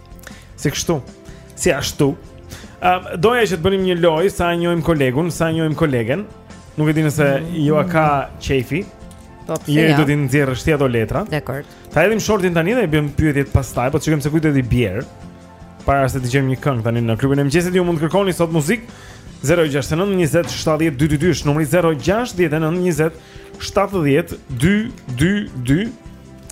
Si kështu? Si ashtu? Um, doja që të bënim një lojë sa e njojmë kolegun, sa e njojmë kolegen Nuk e di nëse mm -hmm. jua ka qejfi Po pse jo Jeri do t'i nxjerrësh ti ato letra Dakord Ta hedhim shortin tani dhe i bëjmë pyetjet pastaj Po të shikojmë se kujt do t'i bjerë Para se të dëgjojmë një këngë tani në klubin e mëngjesit Ju mund të kërkoni sot muzikë 069 20 70 222 është numri 069 20 70 222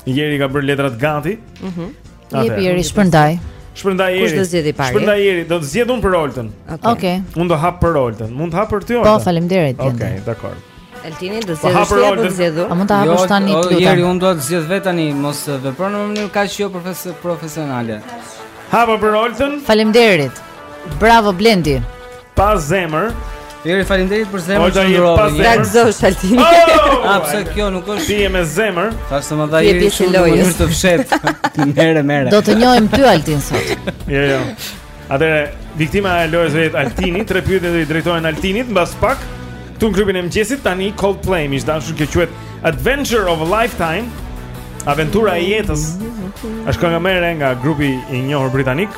Jeri ka bërë letrat gati mm -hmm. Jepi Jeri shpërndaj. Shpërndaj Jeri. Kush do zgjedhë i pari? Shpërndaj Jeri, do të zgjedh unë për Oltën. Okej. Okay. Okay. Unë do hap për Oltën. Mund të hap për ty Olta. Po, faleminderit. Okej, okay, dakord. Altini do po zgjedh për Oltën. Zgjedhu. A mund ta hapësh jo, tani këtu? Jo, Jeri unë do të zgjedh vetë tani, mos vepro në mënyrë kaq joprofesionale. Hape për Oltën. Faleminderit. Bravo Blendi. Pa zemër. Jeri faleminderit për zemrën që ndërrove. Oj ta gëzosh Altin. Oh! A pse kjo nuk është? Ti je me zemër. Tash të më dha Jeri shumë në mënyrë të fshehtë. Merre merre. Do të njohim ty Altin sot. Jo jo. Atëherë viktima e lojës vetë Altini, tre pyetje do i drejtohen Altinit mbas pak. Këtu në klubin e mëngjesit tani Coldplay, miq të dashur kjo quhet Adventure of a Lifetime. Aventura e jetës. Është kënga më e re nga grupi i njohur britanik.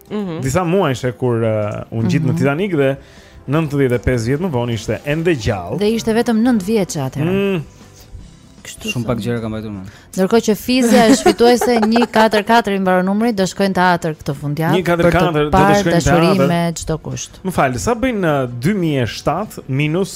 -hmm. disa muajshe kur uh, u ngjit mm -hmm. në Titanic dhe 95 vjet më vonë ishte ende gjallë. Dhe ishte vetëm 9 vjeçe atëherë. Mm. Kështu shumë pak gjëra ka mbajtur mend. Ndërkohë që Fizja është fituese 144 i mbaron numri, do shkojnë në teatër këtë fundjavë. 144 do të shkojë në teatër me çdo kusht. Më fal, sa bëjnë 2007 uh, minus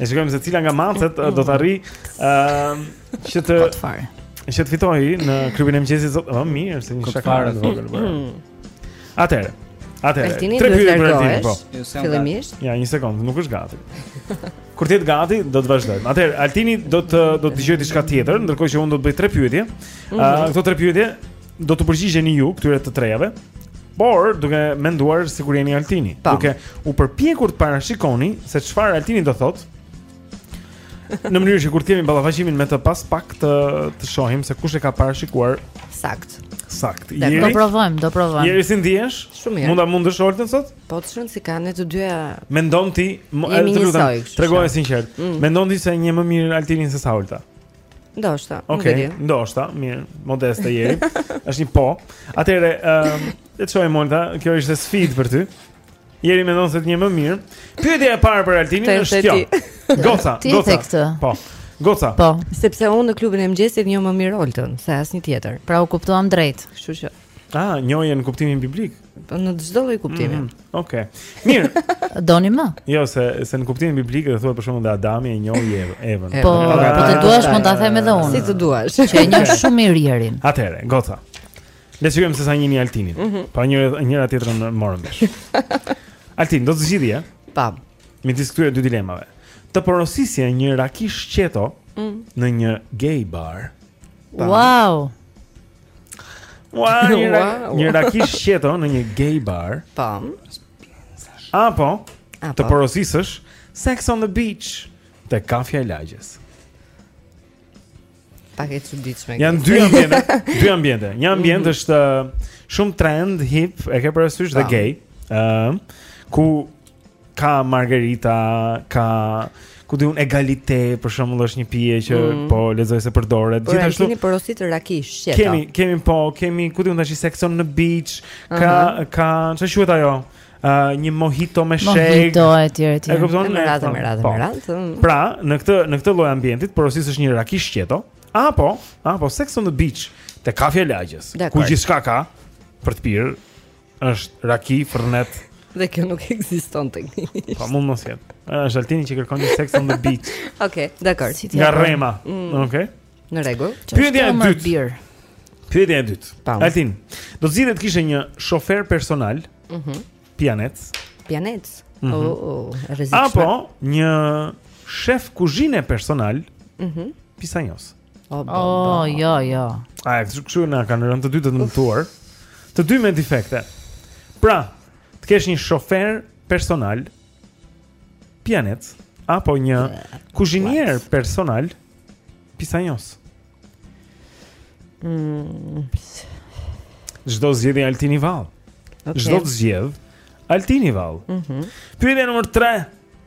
Ne shikojmë se cila nga macet do të arrijë ëm që të Po të fare. që të fitojë në klubin e mëngjesit sot. Ëh, mirë, se një shaka të vogël bëra. Atëherë. Atëherë. Altini Tre duhet pyetje për Altinin, po. largohesh. Ju s'jam Fillimisht. Ja, një sekondë, nuk është gati. Kur të jetë gati, do të vazhdojmë. Atëherë, Altini do të do të dëgjojë diçka tjetër, ndërkohë që unë do të bëj tre pyetje. Ëh, këto tre pyetje do të përgjigjeni ju këtyre të trejave, por duke menduar sikur jeni Altini, Tam. duke u përpjekur të parashikoni se çfarë Altini do thotë. Në mënyrë që kur të kemi ballafaqimin me të pas pak të të shohim se kush e ka parashikuar Sakt. sakt. Dhe Do provojmë, do provojmë. Jeri, si ndihesh? Shumë mirë. Mund ta mundësh Oltën sot? Po të shohim si kanë ne të dyja Mendon ti, më- Jemi të lutem, njësoj, kështu Tregoje që. Mm. sinqerisht. Mendon ti se njeh më mirë Altinin se sa Olta? Ndoshta. Okej, okay, ndoshta, mirë, modeste jeri. Është një po. Atëherë, ëm, ehm, um, le të shohim Olta, kjo ishte sfidë për ty. Jeri mendon se të njeh më mirë. Pyetja e parë për Altinin është kjo. Goca, goca. Po. Goca. Po, sepse unë në klubin e mëngjesit njoh më mirë Oltën se asnjë tjetër. Pra u kuptuam drejt, kështu që. Ah, njohje në kuptimin biblik. Po në çdo lloj kuptimi. Mm, Okej. Okay. Mirë. Doni më? Jo, sepse në kuptimin biblik thuhet për shembull dhe Adami e njohi Evën. Evën. Po, po, pra, po të duash mund ta them edhe unë. Si të duash. Që e njoh shumë Jerin. Atëre, goca. Le të shikojmë se sa njihni Altinin. Mm -hmm. Pa njëra njëra-tjetrën morëm vesh. Altin, do të zgjidhje? Eh? Pam. Midis këtyre dy dilemave. Të porosisje një raki shqeto mm. në një gay bar. Pam. Wow. Ua, një, ra një raki shqeto në një gay bar Po Apo Të porosisësh Sex on the beach Te kafja e lagjes Pak e çuditshme Janë dy ambjente Dy ambjente Një ambjent mm -hmm. është uh, shumë trend, hip E ke parasysh dhe gay uh, Ku ka margarita, ka ku diun egalite, për shembull është një pije që mm. po lexoj se përdoret. Por Gjithashtu kemi porosit rakish, qeto. Kemi, kemi po, kemi ku diun tash sex on the beach, ka uh -huh. ka çfarë quhet ajo? Uh, një mojito me shegë Mojito e tjere e tjere E kupton? Me radhë, me radhë, me po. radhë mm. Pra, në këtë, në këtë lloj ambienti të porosisësh një raki shqeto Apo, apo, sex on the beach Te kafja lagjes Ku gjithçka ka Për të pirë Është raki, fërnet. Dhe kjo nuk ekziston teknikisht. Po mund të mos jetë. Është Altini që kërkon një sex on the beach. Okej, okay, dakord. Si Nga Rrema. Mm. Okej. Okay. Në rregull. Pyetja e dytë. Pyetja e dytë. Altin, do të zgjidhje të kishe një shofer personal. Mhm. Mm Pianec. Pianec. Mm -hmm. Oh, oh, rrezikshëm. Apo një shef kuzhine personal. Mhm. Mm Pisanjos. O, bo, bo. jo, jo. A, e kështu na kanë rënë të dy të dëmtuar. Të dy me defekte. Pra, të kesh një shofer personal pianec apo një kuzhinier personal pisanjos. Mm. Ç'do zgjedhë Altini vallë. Ç'do okay. zgjedhë Altini vallë. Mhm. Mm Pyetja nr. 3.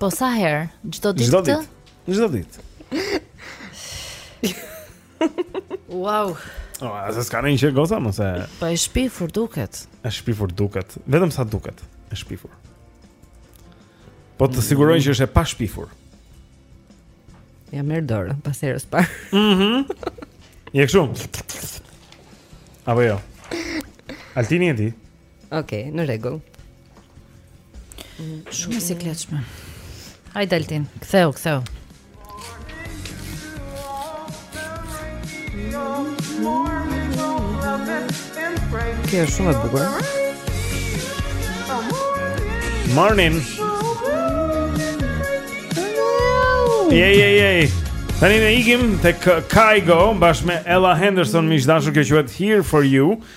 Po sa herë? Çdo ditë? Çdo ditë. Çdo ditë. Wow. Oh, a se s'ka një që goza, më se... Po e shpifur duket. E shpifur duket. Vetëm sa duket. E shpifur. Po të siguroj që është e pa shpifur. Ja merr dorën pas herës parë. Mhm. Mm Je kështu. Apo jo. Altini e di. Ok, në rregull. Shumë e sikletshme. Hajde Altin, ktheu, ktheu. Kjo është shumë e bukur. Morning. Je je je. Tani ne ikim tek Kygo bashkë me Ella Henderson, miq të dashur, kjo quhet Here for You.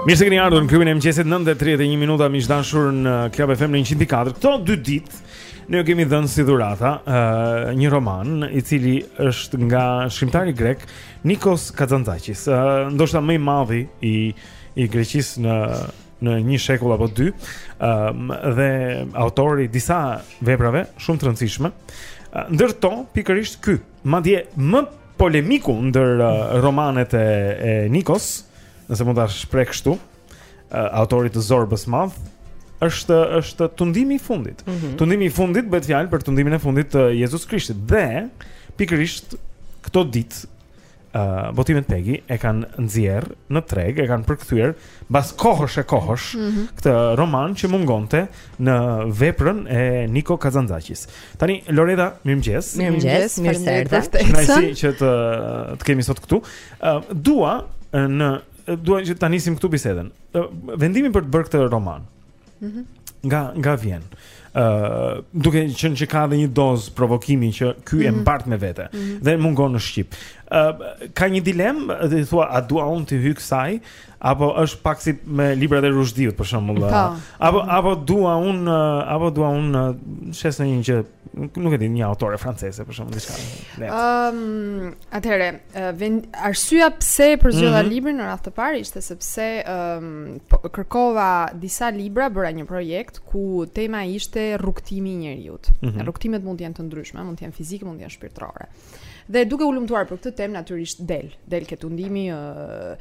Mirë se keni ardhur në klubin e mëngjesit 9:31 minuta miq të dashur në Club FM në 104. Këto dy ditë ne ju kemi dhënë si dhurata uh, një roman i cili është nga shkrimtari grek Nikos Kazantzakis. Uh, ndoshta më i madhi i i Greqisë në në një shekull apo dy, um, dhe autor i disa veprave shumë të rëndësishme. Uh, ndër to pikërisht ky Madje më polemiku ndër uh, romanet e, e Nikos, nëse mund ta shpreh kështu, uh, autorit të Zorbës së Madh, është është tundimi i fundit. Mm -hmm. Tundimi i fundit bëhet fjalë për tundimin e fundit të Jezus Krishtit dhe pikërisht këto ditë uh, botimet Pegi e kanë nxjerrë në treg, e kanë përkthyer mbas kohësh e kohësh mm -hmm. këtë roman që mungonte në veprën e Niko Kazantzakis. Tani Loreta, mirëmëngjes. Mirëmëngjes, mirë se erdhe. Kënaqësi që të të kemi sot këtu. Uh, dua në dua që ta nisim këtu bisedën. Uh, vendimi për të bërë këtë roman. Mhm. Mm nga nga vjen. Ë, uh, duke qenë që ka edhe një dozë provokimi që ky mm -hmm. e mhm. mbart me vete mm -hmm. dhe mungon në shqip. Ë, uh, ka një dilemë, do të thotë a dua unë t'i hyj kësaj apo është pak si me librat e Rushdiut për shembull. Po. Apo apo dua unë apo dua unë të shes një gjë nuk e di një autore franceze për shembull diçka. Ëm, um, atëherë, arsyeja pse e përzgjodha mm -hmm. librin në radhë të parë ishte sepse ëm um, po, kërkova disa libra, bëra një projekt ku tema ishte rrugëtimi i njeriut. Mm -hmm. Rrugëtimet mund të jenë të ndryshme, mund të jenë fizike, mund të jenë shpirtërore. Dhe duke u hulumtuar për këtë temë natyrisht del, del ke tundimi ë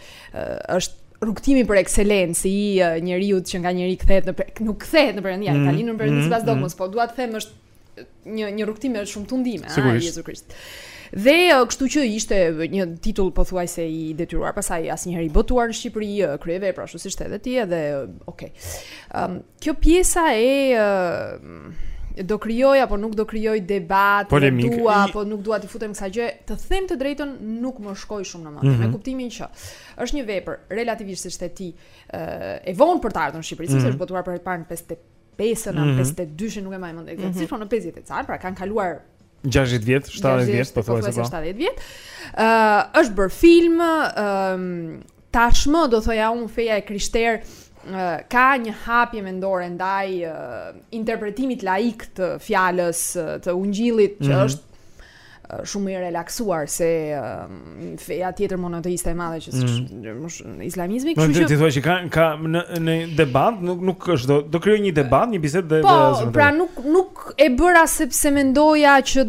është rrugëtimi për ekselencë i njeriu që nga njeri kthehet në nuk kthehet në perëndi, ai ka mm, lindur perëndi mm, sipas mm. dogmës, po dua të them është një një rrugëtim me shumë tundime, ha, Jezu Krisht. Dhe kështu që ishte një titull pothuajse i detyruar, pastaj asnjëherë i botuar në Shqipëri, kryevepra, ashtu siç the edhe ti, dhe okay. Ëm um, Kjo pjesa e uh, do krijoj apo nuk do krijoj debat, Polemik. nuk dua apo nuk dua t'i futem kësaj gjë, të them të drejtën nuk më shkoi shumë në mend. Mm -hmm. Me kuptimin që është një vepër relativisht siç the ti uh, e vonë për të ardhur në Shqipëri, mm -hmm. është botuar për herë të parë në 55 pesën, mm -hmm. 52 nuk e mbaj mend eksaktësisht, mm -hmm. por në 50 e ca, pra kanë kaluar 60 vjet, 70 vjet, pothuajse po. 70 vjet. Ëh, uh, është bër film, ëh, um, Tashmë, do thoja unë, feja e krishterë ka një hapje mendore ndaj interpretimit laik të fjalës të ungjillit që mhm. është shumë më e relaksuar se feja tjetër monoteiste e madhe që është mhm. islamizmi, kështu që të thuash që ka ka në në debat nuk nuk është do do krijoj një debat, një bisedë dhe po, pra nuk nuk e bëra sepse mendoja që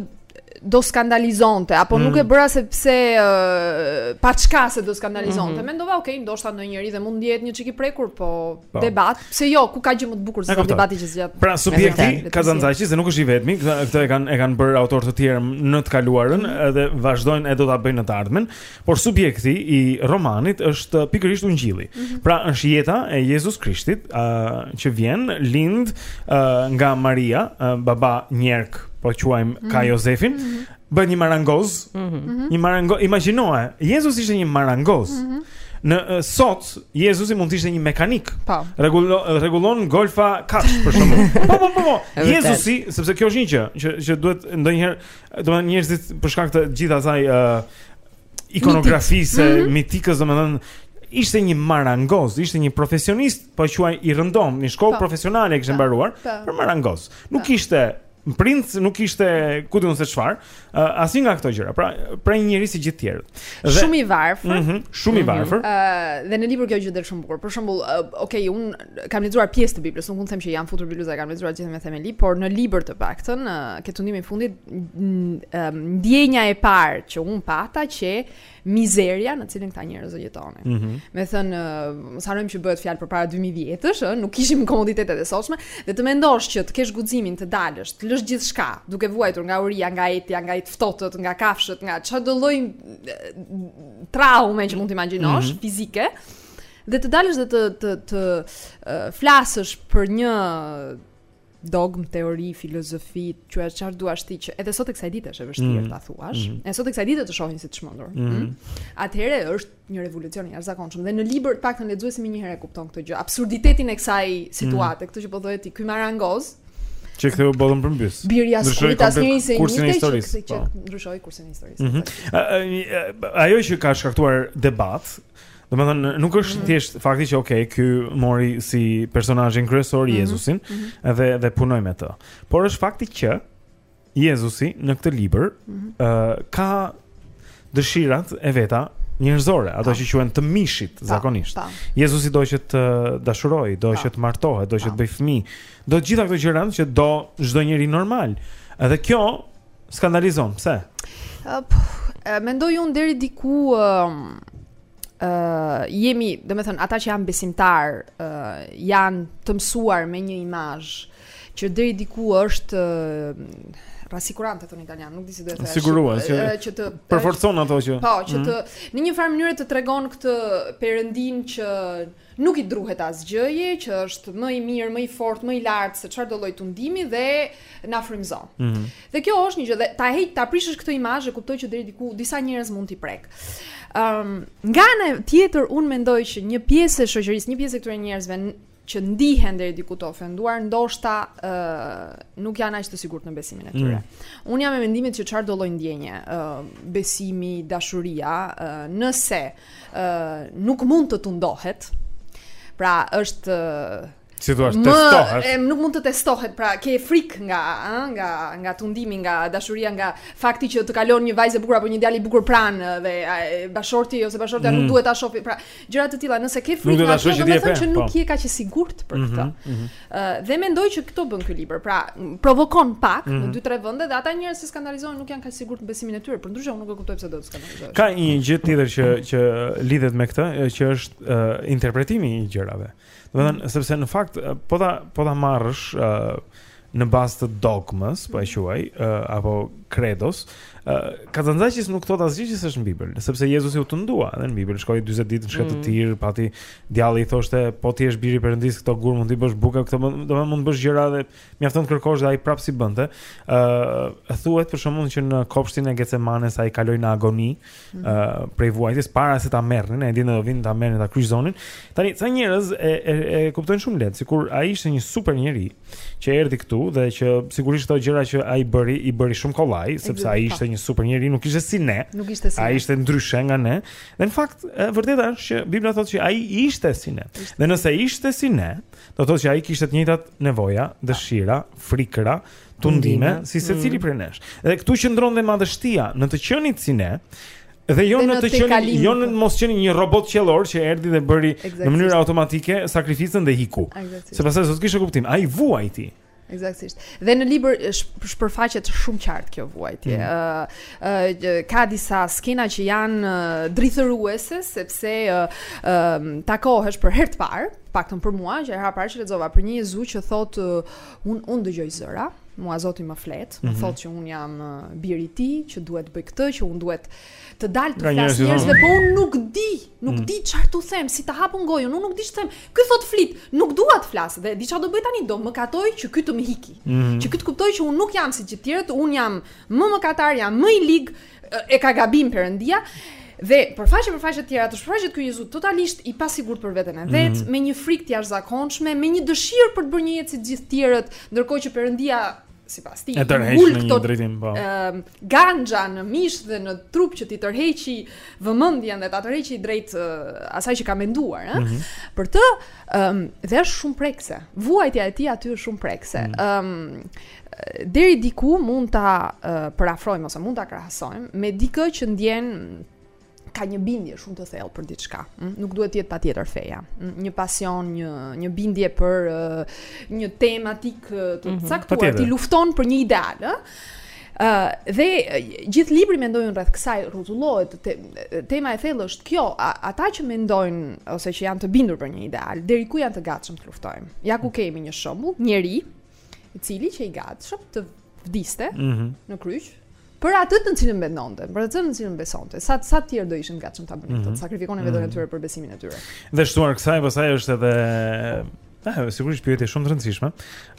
do skandalizonte apo mm. nuk e bëra sepse uh, pa çka se do skandalizonte. Mm -hmm. Mendova, ok, ndoshta ndonjë njeri dhe mund ndjehet një çik i prekur, po, po. debat, pse jo, ku ka gjë më të bukur se debati që zgjat. Pra subjekti Kazanzaqis nuk është i vetmi, këtë e kanë e kanë bërë autorë të tjerë në të kaluarën, mm -hmm. edhe vazhdojnë e do ta bëjnë në të ardhmen. Por subjekti i romanit është pikërisht ungjilli. Mm -hmm. Pra është jeta e Jezus Krishtit, uh, që vjen lind uh, nga Maria, uh, baba njerk, po quajmë mm -hmm. ka Jozefin, mm -hmm. bëhet një marangoz, mm -hmm. një marangoz, imagjinoje, Jezusi ishte një marangoz. Mm -hmm. Në uh, sot Jezusi mund të ishte një mekanik. Po. Rregullo, rregullon golfa katërsh për shembull. po po po. po. Jezusi, sepse kjo është një gjë që që duhet ndonjëherë Domethënë njerëzit për shkak të gjithë asaj ë uh, ikonografisë, mm -hmm. mitikës, domethënë ishte një marangoz, ishte një profesionist, po quaj i rëndomtë, një shkollë po. profesionale kishte po. mbaruar po. për marangoz. Nuk pa. ishte princ, nuk ishte ku di un se çfarë, uh, asnjë nga këto gjëra. Pra, pra një njeri si gjithë tjerët. Shumë i varfër. Mm -hmm, shumë i mhm. varfër. Ëh, mm -hmm. uh, dhe në libër kjo gjë del shumë bukur. Për shembull, uh, okay, un kam lexuar pjesë të Biblës, nuk mund të them që jam futur Biblës dhe e kam lexuar gjithë me themeli, por në libër të paktën, ke Tundimi i fundit ndjenja e parë që un pata qe mizeria në cilën këta njerëz jetonin. Mm -hmm. Methënë, mos harrojmë që bëhet fjalë për para 2000 vjetësh, ë, nuk kishim komoditetet e sotshme dhe të mendosh që të kesh guximin të dalësh, të lësh gjithçka, duke vuajtur nga uria, nga etja, nga të ftohtët, nga kafshët, nga çdo lloj traume që mund të imagjinosh mm -hmm. fizike. dhe të dalësh dhe të të të uh, flasësh për një dogm, teori, filozofi, që e çfarë thuash ti që edhe sot e kësaj ditë është e vështirë mm. ta thuash, mm. e sot e kësaj ditë të shohin si të çmendur. Mm. Mm. Atëhere është një revolucion i jashtëzakonshëm, dhe në libër të paktën lexuesi menjëherë e kupton këtë gjë, absurditetin e kësaj situate, mm. këtë që po thoje ti, ky marangoz, Që ktheu botën përmbys. Biri i askujt, asnjë, se një kursin e historisë që po. ndryshoi kursin e historisë. Mhm. Ajo që ka shkaktuar debat Domethënë, nuk është mm. thjesht fakti që okay, ky mori si personazhin kryesor mm -hmm. Jezusin mm -hmm. dhe dhe punoi me të. Por është fakti që Jezusi në këtë libër ë mm -hmm. uh, ka dëshirat e veta njerëzore, ato që quhen të mishit po, zakonisht. Po. Jezusi do që të dashurojë, do që të martohet, do që të bëjë fëmijë. Do të gjitha këto gjërat që do çdo njeri normal. Edhe kjo Skandalizon, pse? Uh, mendoj unë deri diku uh, jemi, domethënë, ata që janë besimtarë, uh, janë të mësuar me një imazh, që deri diku është uh, rassicurante thonë italianët, nuk di si ta thoshe. Sigurues që, që të përforcon ato që. Po, që mm. të në një farë mënyre të tregon këtë perëndinë që Nuk i druhet asgjëje që është më i mirë, më i fortë, më i lartë se çfarëdo lloj tundimi dhe na frymëzon. Mm -hmm. Dhe kjo është një gjë dhe ta heqësh, ta prishësh këtë imazh e kuptoj që deri diku disa njerëz mund t'i prekë. Ëm, um, nga ana tjetër unë mendoj që një pjesë e shoqërisë, një pjesë e këtyre njerëzve që ndihen deri diku të ofenduar, ndoshta ë uh, nuk janë aq të sigurt në besimin e tyre. Mm. Unë jam e mendimit që çfarëdolloj ndjenje, ë uh, besimi, dashuria, uh, nëse nuk mund të tundohet. Pra është Si thua, testohet? Ëm, nuk mund të testohet, pra ke frikë nga, ë, nga nga tundimi, nga dashuria, nga fakti që të kalon një vajzë e bukur apo një djalë i bukur pranë dhe bashkëshorti ose bashkëshortja mm. nuk duhet ta shohë. Pra, gjëra të tilla, nëse ke frikë nga kjo, do të thotë që nuk po. je kaq e sigurt për këtë. Mm -hmm, mm -hmm. dhe mendoj që këtë bën ky libër, pra provokon pak mm -hmm. në mhm. dy tre vende dhe ata njerëz që skandalizohen nuk janë kaq të sigurt në besimin e tyre, përndryshe unë nuk e kuptoj pse do të skandalizohesh. Ka një gjë tjetër që që lidhet me këtë, që është uh, interpretimi i gjërave. Domethënë, mm -hmm. sepse në fakt po ta po ta marrësh uh, në bazë të dogmës, po e mhm. quaj, uh, apo kredos, uh, Kazantzakis nuk thotë asgjë që s'është në Bibël, sepse Jezusi u tundua edhe në Bibël, shkoi 40 ditë në shkretëtirë mhm., pati Djalli i thoshte, po të jesh biri i Perëndisë, këta gurë mund t'i bësh bukë, këto mund, domethënë mund të bësh gjëra dhe mjafton të kërkosh dhe ai prapë s'i bënte. Ë uh, thuhet për shembull që në kopshtin e Getsemanes ai kaloi një agoni, ë mm. uh, prej vuajtjes para se ta merrnin, e dinte do vinin ta merrnin ta kryqëzonin. Tani ca njerëz e, e, e kuptojnë shumë lehtë, sikur ai ishte një supernjeri që erdhi këtu dhe që sigurisht ato gjëra që ai bëri i bëri shumë kollaj, sepse ai ishte një supernjeri, nuk ishte si ne. Nuk ishte si. Ai ishte ndryshe nga ne. Dhe në fakt, e vërteta është që Bibla thotë që ai ishte si ne. Dhe nëse ishte si ne, do të thotë që ai kishte të njëjtat nevoja, dëshira, frikëra, tundime si secili mm. prej nesh. Dhe këtu qëndron dhe madhështia në të qenit si ne. Dhe jo në të qenë, jo në mos qenë një robot qiellor që erdhi dhe bëri në mënyrë automatike sakrificën dhe iku. Sepse s'do të kishte kuptim. Ai vuajti. Ekzaktësisht. Dhe në libër shpërfaqet shumë qartë kjo vuajtje. Ë mm. uh, ka disa skena që janë uh, drithëruese sepse ë uh, uh, takohesh për herë të parë, paktën për mua, qe hera e parë që lexova për një Jezu që thotë uh, un un dëgjoj zëra, mua Zoti më flet, më mm -hmm. thotë që un jam uh, biri i tij, që duhet të bëj këtë, që un duhet Të dal t'u flas njerëzve po unë nuk di, nuk mm. di çfarë të them, si ta hap unë gojën, unë nuk di çfarë të them, ky thotë flit, nuk dua të flas dhe di ça do bëj tani, do mëkatoj që ky të më iki, mm. që ky të kuptojë që unë nuk jam si gjithë tjerët, unë jam më mëkatar, jam më i lig, e ka gabim Perëndia, Dhe për faqe për faqe të tjera, të shfaqet ky Jezu totalisht i pasigurt për veten e vet, mm -hmm. me një frikë të jashtëzakonshme, me një dëshirë për të bërë një jetë si të gjithë tjerët, ndërkohë që Perëndia sipas tij, e tërheq në një drejtim, po. Ëm ganxha në mish dhe në trup që t'i tërheqi vëmendjen dhe ta tërheqi drejt uh, asaj që ka menduar, ëh. Mm -hmm. Për të ëm dhe është shumë prekse. Vuajtja e tij aty është shumë prekse. Mhm. Ëm mm -hmm. um, deri diku mund ta uh, përafrojmë ose mund ta krahasojmë me dikë që ndjen ka një bindje shumë të thellë për diçka. Mm? Nuk duhet të jetë patjetër feja. Mm? Një pasion, një një bindje për uh, një tematikë uh, të mm -hmm. caktuar, ti lufton për një ideal, ë? Uh, dhe gjithë libri mendoj rreth kësaj rrotullohet te, tema e thellë është kjo a, ata që mendojnë ose që janë të bindur për një ideal deri ku janë të gatshëm të luftojnë ja ku kemi një shembull njeri i cili qe i gatshëm të vdiste mm -hmm. në kryq për atë të cilën mendonte, për atë në të cilën besonte. Sa sa të tjerë do ishin gatshëm ta bënin mm -hmm. këtë, mhm. të sakrifikonin mm -hmm. veten e tyre për besimin e tyre. Dhe shtuar kësaj, pastaj është edhe Ah, sigurisht pyetje shumë të rëndësishme.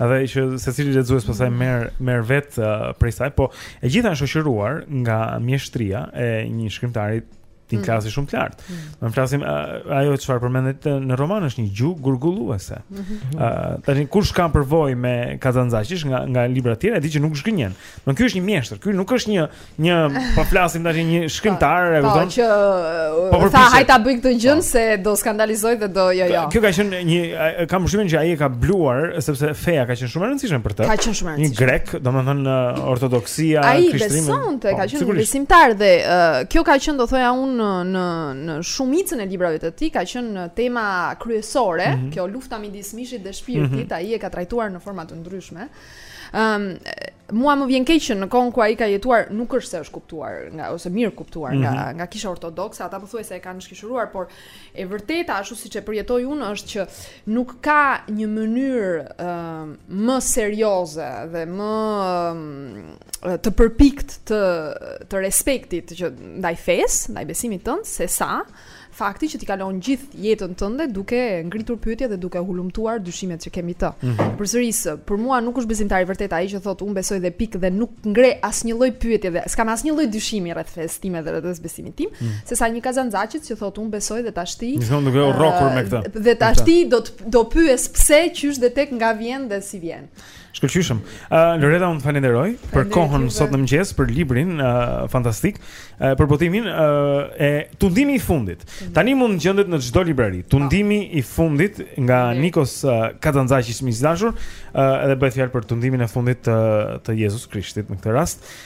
Edhe që secili lexues pastaj mhm. merr merr vet uh, prej saj, po e gjitha është shoqëruar nga mjeshtria e një shkrimtari Të një mm. klasi shumë të lartë. Mm. Do të flasim ajo çfarë përmendet në roman është një gjuhë gurgulluese. Ëh, mm -hmm. tani kush ka përvojë me Kazanzaqis nga nga libra të tjerë, e di që nuk zhgënjen. Domethënë ky është një mjeshtër, ky nuk është një një po flasim tash një shkrimtar, e po, kupton? Po që po, po, tha hajt ta bëj këtë gjën po. se do skandalizoj dhe do jo jo. Ky ka qenë një kam përshtypjen që ai e ka bluar sepse feja ka qenë shumë e rëndësishme për të. Ka qenë shumë e rëndësishme. Një grek Domethënë uh, ortodoksia, krishterimi... Ai besonte ka qënë besimtar dhe uh, kjo ka qënë, do thoja unë, në, në, në shumicën e librave të tij, ka qënë tema kryesore, mm -hmm. kjo lufta midis mishit dhe shpirtit, mm -hmm. ai e ka trajtuar në forma të ndryshme. Um, mua më vjen keq që në kohën ku ai ka jetuar nuk është se është kuptuar nga ose mirë kuptuar mm -hmm. nga mhm. nga kisha ortodokse, ata pothuajse e kanë shkishuruar, por E vërteta, ashtu siç e përjetoj unë, është që nuk ka një mënyrë uh, më serioze dhe më uh, të përpiktë të, të respektit që ndaj fesë, ndaj besimit tënd, se sa fakti që ti kalon gjithë jetën tënde duke ngritur pyetje dhe duke hulumtuar dyshimet që kemi të. Mm -hmm. Përsëris, për mua nuk është besimtar i vërtetë ai që thotë unë besoj dhe pikë dhe nuk ngre asnjë lloj pyetje dhe s'kam asnjë lloj dyshimi rreth fesë dhe rreth tim, mm. se sa një Kazantzakis që thotë unë besoj dhe tashti. Një që shkon duke u rokur me këtë. Dhe tashti do, do pyes pse qysh dhe tek nga vjen dhe si vjen. Shkëlqyeshëm. Uh, Loreta, unë të falenderoj për kohën sot në mëngjes, për librin uh, fantastik, uh, për botimin uh, e tundimi i fundit. Tani mund të gjendet në çdo librari. Tundimi i fundit nga Nikos uh, Kazantzakis miq të dashur, uh, edhe bëhet fjalë për tundimin e fundit uh, të Jezus Krishtit në këtë rast.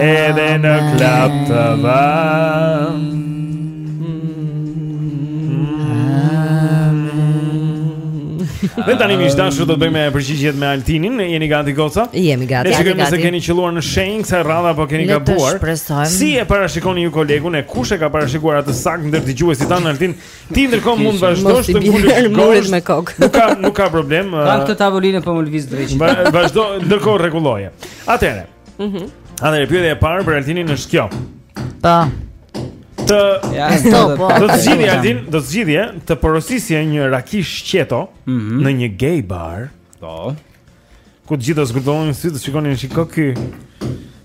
Edhe në Club TV Dhe tani miq të dashur do të bëjmë përgjigjet me Altinin Jeni gati goca? Jemi gati, gati, gati Nëse keni qëlluar në shenjë kësaj radhe apo keni gabuar Si e parashikoni ju kolegun e kush e ka parashikuar atë saktë ndër dëgjuesit tanë Altin Ti ndërkohë mund të vazhdosh të ngulësh gozhdë me kokë nuk, ka, nuk ka problem Pak këtë tavolinë po më lëviz dreqin Vazhdo ndërkohë rregulloje Atëherë Mhm. Mm Atëherë pyetja e parë për Altinin është kjo. Ta. Të ja, do të po. zgjidhni Altin, do të zgjidhje të porosisje një raki shqeto mm -hmm. në një gay bar. Po. Ku të gjithë zgurdullonin sytë të shikonin shiko ky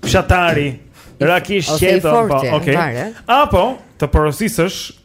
fshatari, raki shqeto, po, okay. Apo të porosisësh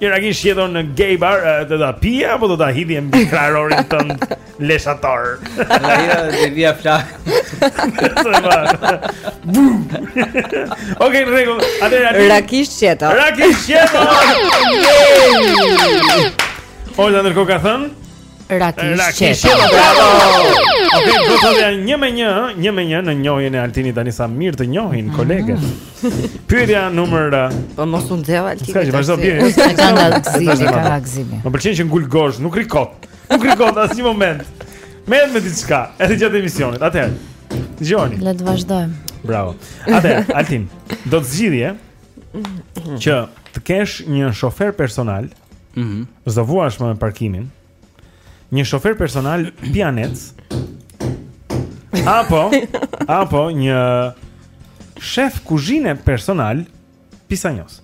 Një raki shqeto në gay bar, do ta pije apo do ta hidhje mbi kraharorin tënd leshtor. Edhe t'i vije flakë. Okej, në rregull. Atëherë ti. Raki shqeto. Raki shqeto. Ola ndërkohë ka thënë Raki shqeto. Okej, do të thotë një me një, një me një në njohjen e Altinit tani sa mirë të njohin mhm. kolegët. Pyetja numër uh, Po mos u ndje Altin. S'ka gjë vazhdo bie. Ka gëzim, ka gëzim. Më pëlqen që ngul gozhdë, nuk rri kot. Nuk rri kot asnjë moment. Merret me diçka, edhe gjatë emisionit. Atëherë. Dëgjoni. Le të vazhdojmë. Bravo. Atëherë, Altin, do të zgjidhje që të kesh një shofer personal Ëh. Mm S'do vuash më me parkimin. Një shofer personal si Aneci. Apo, apo një shef kuzhine personal si Sanjos.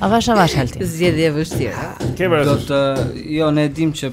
Avash avash Altin. Zgjedhje e vështirë. Ke Do të jo ne dim që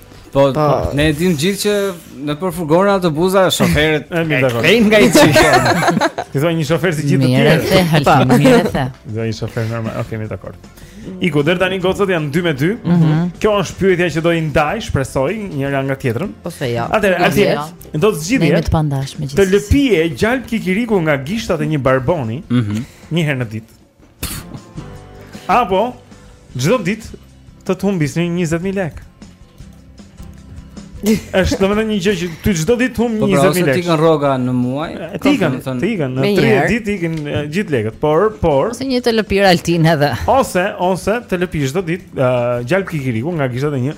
Po, po, ne e dimë gjithë që nëpër furgona të buza shoferët e mirë dakor. Ai nga i çish. Ti thua një shofer si gjithë të tjerë. Mirë, the, hallall, po. mirë the. Do një shofer normal. Okej, okay, mirë dakor. Iku deri tani gocat janë 2 me 2. Mm -hmm. Kjo është pyetja që do i ndajë, shpresoj, njërën nga tjetra. Ose jo. Atëherë, a ti do të zgjidhje. Ne jemi të pandashme gjithsesi. Të lëpije gjalp kikiriku nga gishtat e një barboni. Mhm. Mm një herë në ditë. Apo çdo ditë të të humbisni 20000 lekë. Është domethënë një gjë që ty çdo ditë të humb 20000 lekë. Po pra, të ikën rroga në muaj. Të ikin, të ikin në 30 ditë të ikin gjithë lekët, por por ose një të lëpir Altin edhe. Ose ose të lëpish çdo ditë uh, gjalp kikiriku nga gishtat e një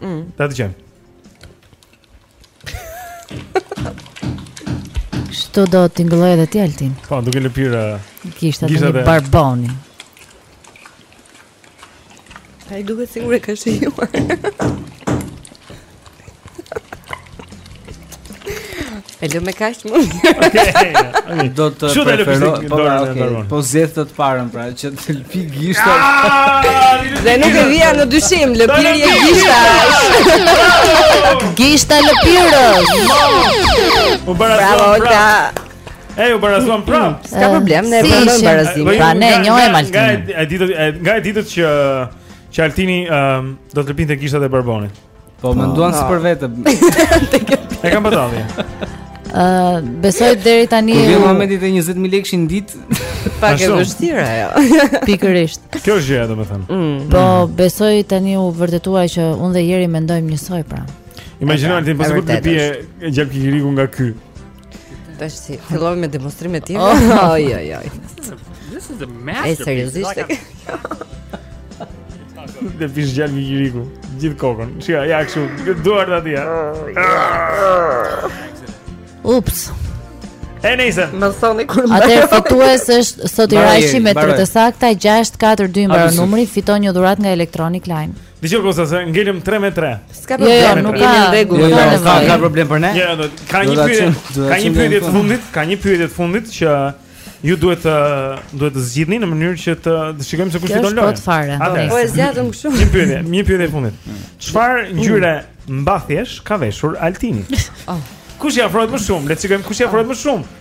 Mm. Ta dëgjojmë. Kështu do të tingëllosh edhe ti Altin. Po, duke lëpirë gishtat e një barboni. Ai duket sikur e ka shijuar. E lë me kaq më. Okej. Do të preferoj po okay. Po zgjedh të të parën pra që të lëpij gishta. Ah, dhe nuk e vija në dyshim, lëpirje gishtash. Gishtalëpirës. Po bëra bravo ta. Ej, u barazuam prapë. Ka eh, problem, ne bëjmë barazim. Po, pra ne njohim Altinin. Nga e ditët, nga e ditët që që Altini ehm, do të lëpinte gishtat e barbonit. Po menduan si për vete. E kam patalli. Ë, besoj deri tani. Kur vjen momenti te 20000 lekësh në ditë, pak e vështirë ajo. Pikërisht. Kjo është gjëja, domethënë. Mm. Po besoj tani u vërtetua që unë dhe Jeri mendojmë njësoj pra. Imagjino ti, po sikur të lëpije gjalp kikiriku nga ky. Tash si filloi me demonstrime tani. Oj oj oj. This is the master. Është seriozisht. Të lëpish gjalp kikiriku Gjithë kokën Shka, ja kështu Këtë duar të atija Ups E nejse Më thoni kur më Atëherë fitues është Sotir Rashi me tre të sakta 6-4-2 Më numri Fiton një dhuratë nga Electronic Line Domethënë sa ngelëm 3 me 3. S'ka jo, jo, problem, nuk ka rregull, jo, nuk ka Ka problem për ne? Jo, do ka një pyetje, ka një pyetje të fundit, ka një pyetje të fundit që ju duhet të duhet të zgjidhni në mënyrë që të të shikojmë se kush fiton lojën. Po fare. Po e zgjatëm kështu. Një pyetje, një pyetje e fundit. Mm. Çfarë ngjyre mbathjesh ka veshur Altini? Oh. Kush i afrohet më shumë? Le të shikojmë kush i afrohet më shumë.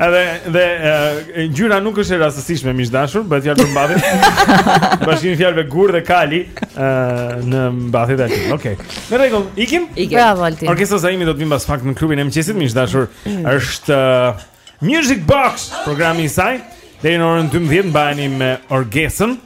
Edhe dhe e, ngjyra nuk është e rastësishme miq të dashur, bëhet fjalë për mbathje. Bashkimi i fjalëve gur dhe kali ë në mbathjet e tij. Okej. Në rregull, ikim? Ikim. Bravo Altin. Orgesa Zaimi do të vijë pas pak në klubin e mëngjesit, miq të dashur. Është uh, Music Box, programi i saj. Deri në orën 10 mbaheni me Orgesën.